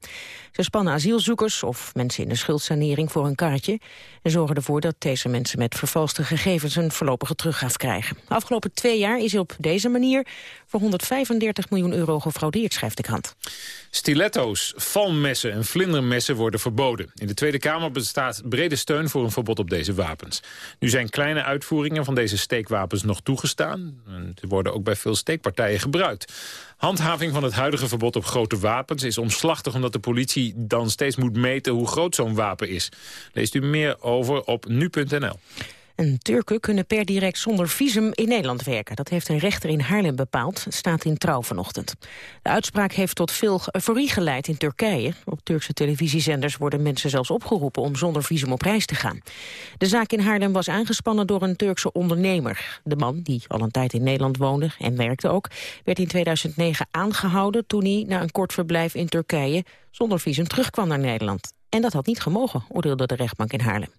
Ze spannen asielzoekers of mensen in de schuldsanering voor een kaartje... en zorgen ervoor dat deze mensen met vervalste gegevens een voorlopige teruggaaf krijgen. Afgelopen twee jaar is op deze manier voor 135 miljoen euro gefraudeerd, schrijft de krant. Stiletto's, valmessen en vlindermessen worden verboden. In de Tweede Kamer bestaat brede steun voor een verbod op deze wapens. Nu zijn kleine uitvoeringen van deze steekwapens nog toegestaan. En Ze worden ook bij veel steekpartijen gebruikt. Handhaving van het huidige verbod op grote wapens is omslachtig... omdat de politie dan steeds moet meten hoe groot zo'n wapen is. Leest u meer over op nu.nl. En Turken kunnen per direct zonder visum in Nederland werken. Dat heeft een rechter in Haarlem bepaald. Staat in Trouw vanochtend. De uitspraak heeft tot veel euforie geleid in Turkije. Op Turkse televisiezenders worden mensen zelfs opgeroepen... om zonder visum op reis te gaan. De zaak in Haarlem was aangespannen door een Turkse ondernemer. De man, die al een tijd in Nederland woonde en werkte ook... werd in 2009 aangehouden toen hij na een kort verblijf in Turkije... zonder visum terugkwam naar Nederland. En dat had niet gemogen, oordeelde de rechtbank in Haarlem.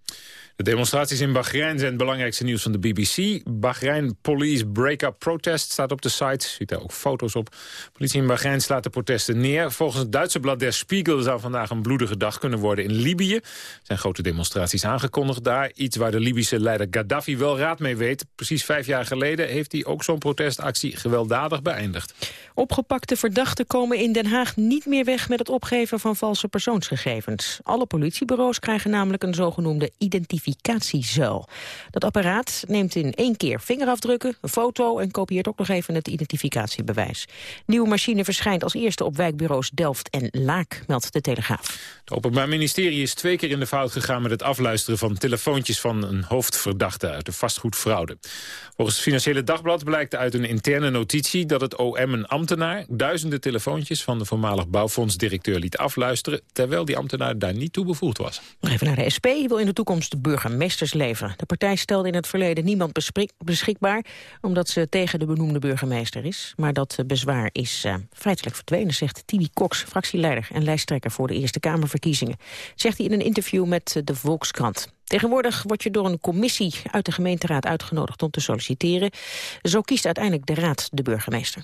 De demonstraties in Bahrein zijn het belangrijkste nieuws van de BBC. Bahrein Police Break-up Protest staat op de site. Ziet daar ook foto's op. Politie in Bahrein slaat de protesten neer. Volgens het Duitse blad Der Spiegel zou vandaag een bloedige dag kunnen worden in Libië. Er zijn grote demonstraties aangekondigd daar. Iets waar de Libische leider Gaddafi wel raad mee weet. Precies vijf jaar geleden heeft hij ook zo'n protestactie gewelddadig beëindigd. Opgepakte verdachten komen in Den Haag niet meer weg met het opgeven van valse persoonsgegevens. Alle politiebureaus krijgen namelijk een zogenoemde identificatiezuil. Dat apparaat neemt in één keer vingerafdrukken, een foto en kopieert ook nog even het identificatiebewijs. Nieuwe machine verschijnt als eerste op wijkbureaus Delft en Laak, meldt de Telegraaf. Het Openbaar Ministerie is twee keer in de fout gegaan met het afluisteren van telefoontjes van een hoofdverdachte uit de vastgoedfraude. Volgens het Financiële Dagblad blijkt uit een interne notitie dat het OM een ambtenaar duizenden telefoontjes van de voormalig bouwfondsdirecteur liet afluisteren, terwijl die ambtenaar daar niet toe bevoegd was. Even naar de SP. Wil in de toekomst de burgemeesters leveren. De partij stelde in het verleden niemand beschikbaar... omdat ze tegen de benoemde burgemeester is. Maar dat bezwaar is uh, feitelijk verdwenen, zegt Tibi Cox... fractieleider en lijsttrekker voor de Eerste Kamerverkiezingen. Zegt hij in een interview met de Volkskrant. Tegenwoordig word je door een commissie uit de gemeenteraad uitgenodigd om te solliciteren. Zo kiest uiteindelijk de raad de burgemeester.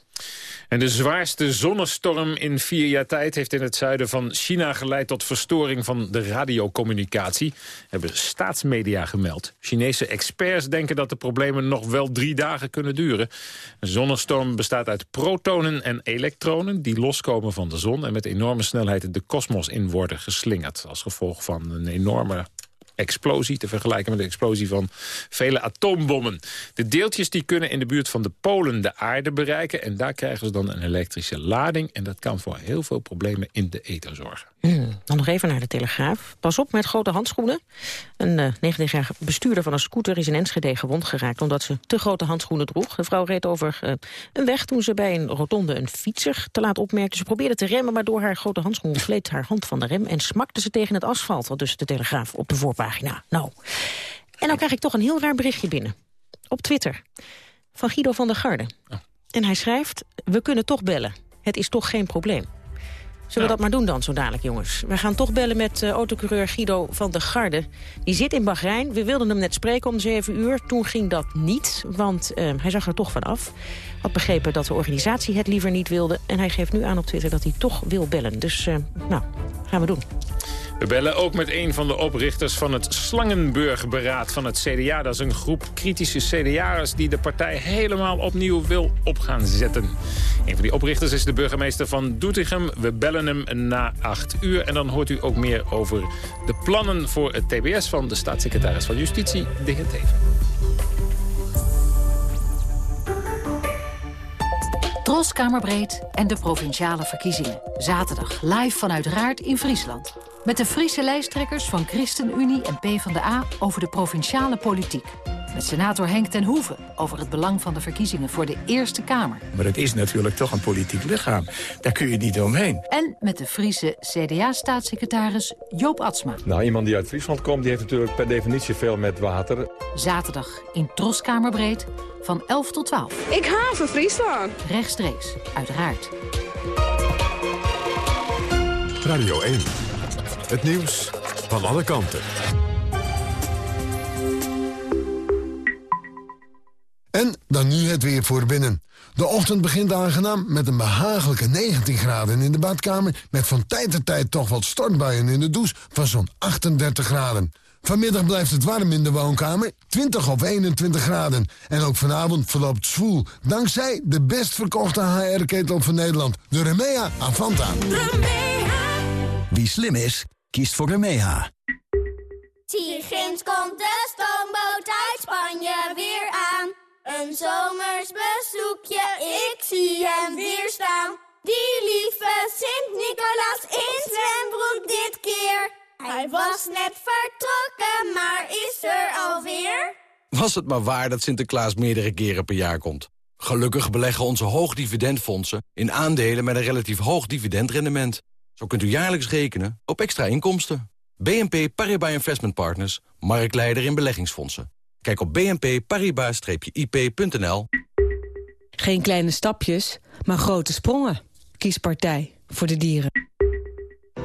En de zwaarste zonnestorm in vier jaar tijd heeft in het zuiden van China geleid tot verstoring van de radiocommunicatie, hebben staatsmedia gemeld. Chinese experts denken dat de problemen nog wel drie dagen kunnen duren. Een zonnestorm bestaat uit protonen en elektronen die loskomen van de zon en met enorme snelheid de kosmos in worden geslingerd. Als gevolg van een enorme explosie, te vergelijken met de explosie van vele atoombommen. De deeltjes die kunnen in de buurt van de polen de aarde bereiken... en daar krijgen ze dan een elektrische lading... en dat kan voor heel veel problemen in de ether zorgen. Hmm, dan nog even naar de Telegraaf. Pas op met grote handschoenen. Een uh, 19-jarige bestuurder van een scooter is in Enschede gewond geraakt... omdat ze te grote handschoenen droeg. De vrouw reed over uh, een weg toen ze bij een rotonde een fietser te laat opmerkte. Ze probeerde te remmen, maar door haar grote handschoen gleed haar hand van de rem... en smakte ze tegen het asfalt, wat dus de Telegraaf op de voorpagina. Nou, en dan krijg ik toch een heel raar berichtje binnen. Op Twitter. Van Guido van der Garde. Oh. En hij schrijft, we kunnen toch bellen. Het is toch geen probleem. Zullen we dat maar doen dan, zo dadelijk, jongens? We gaan toch bellen met uh, autocoureur Guido van der Garde. Die zit in Bahrein. We wilden hem net spreken om 7 uur. Toen ging dat niet, want uh, hij zag er toch van af. Had begrepen dat de organisatie het liever niet wilde. En hij geeft nu aan op Twitter dat hij toch wil bellen. Dus, uh, nou, gaan we doen. We bellen ook met een van de oprichters van het Slangenburg-beraad van het CDA. Dat is een groep kritische CDA'ers die de partij helemaal opnieuw wil op gaan zetten. Een van die oprichters is de burgemeester van Doetinchem. We bellen hem na acht uur en dan hoort u ook meer over de plannen voor het TBS van de staatssecretaris van Justitie, de heer Teven. Troskamerbreed en de Provinciale Verkiezingen. Zaterdag live vanuit Raard in Friesland. Met de Friese lijsttrekkers van ChristenUnie en PvdA over de provinciale politiek. Met senator Henk ten Hoeven over het belang van de verkiezingen voor de Eerste Kamer. Maar het is natuurlijk toch een politiek lichaam. Daar kun je niet omheen. En met de Friese CDA-staatssecretaris Joop Atsma. Nou, iemand die uit Friesland komt, die heeft natuurlijk per definitie veel met water. Zaterdag in Troskamerbreed van 11 tot 12. Ik haven Friesland. Rechtstreeks, uiteraard. Radio 1. Het nieuws van alle kanten. En dan nu het weer voor binnen. De ochtend begint aangenaam met een behagelijke 19 graden in de badkamer... met van tijd tot tijd toch wat stortbuien in de douche van zo'n 38 graden. Vanmiddag blijft het warm in de woonkamer, 20 of 21 graden. En ook vanavond verloopt zwoel, dankzij de best verkochte HR-ketel van Nederland... de Remea Avanta. Remea. Wie slim is, kiest voor Remea. Zie ginds komt de stoomboot uit Spanje weer aan. een zomers bezoekje. Ik zie hem weer staan. Die lieve Sint-Nicolaas in zwembroek dit keer. Hij was net vertrokken, maar is er alweer. Was het maar waar dat Sinterklaas meerdere keren per jaar komt. Gelukkig beleggen onze hoogdividendfondsen in aandelen met een relatief hoog dividendrendement. Zo kunt u jaarlijks rekenen op extra inkomsten. BNP Paribas Investment Partners, marktleider in beleggingsfondsen. Kijk op bnpparibas-ip.nl. Geen kleine stapjes, maar grote sprongen. Kies partij voor de dieren.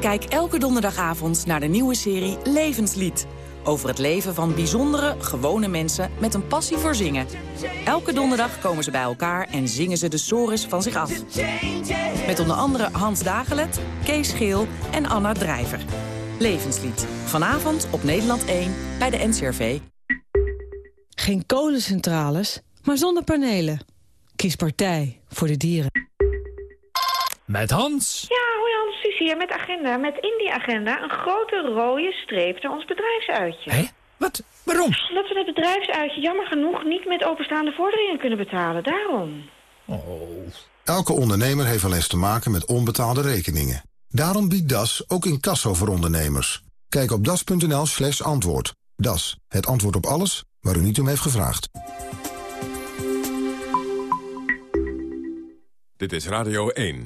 Kijk elke donderdagavond naar de nieuwe serie Levenslied. Over het leven van bijzondere, gewone mensen met een passie voor zingen. Elke donderdag komen ze bij elkaar en zingen ze de sores van zich af. Met onder andere Hans Dagelet, Kees Geel en Anna Drijver. Levenslied. Vanavond op Nederland 1 bij de NCRV. Geen kolencentrales, maar zonnepanelen. Kies partij voor de dieren. Met Hans. Ja, hier met agenda. Met in die agenda een grote rode streep naar ons bedrijfsuitje. Hé? Wat? Waarom? Omdat we het bedrijfsuitje jammer genoeg niet met openstaande vorderingen kunnen betalen. Daarom. Oh. Elke ondernemer heeft wel eens te maken met onbetaalde rekeningen. Daarom biedt DAS ook incasso voor ondernemers. Kijk op das.nl slash antwoord. DAS, het antwoord op alles waar u niet om heeft gevraagd. Dit is Radio 1.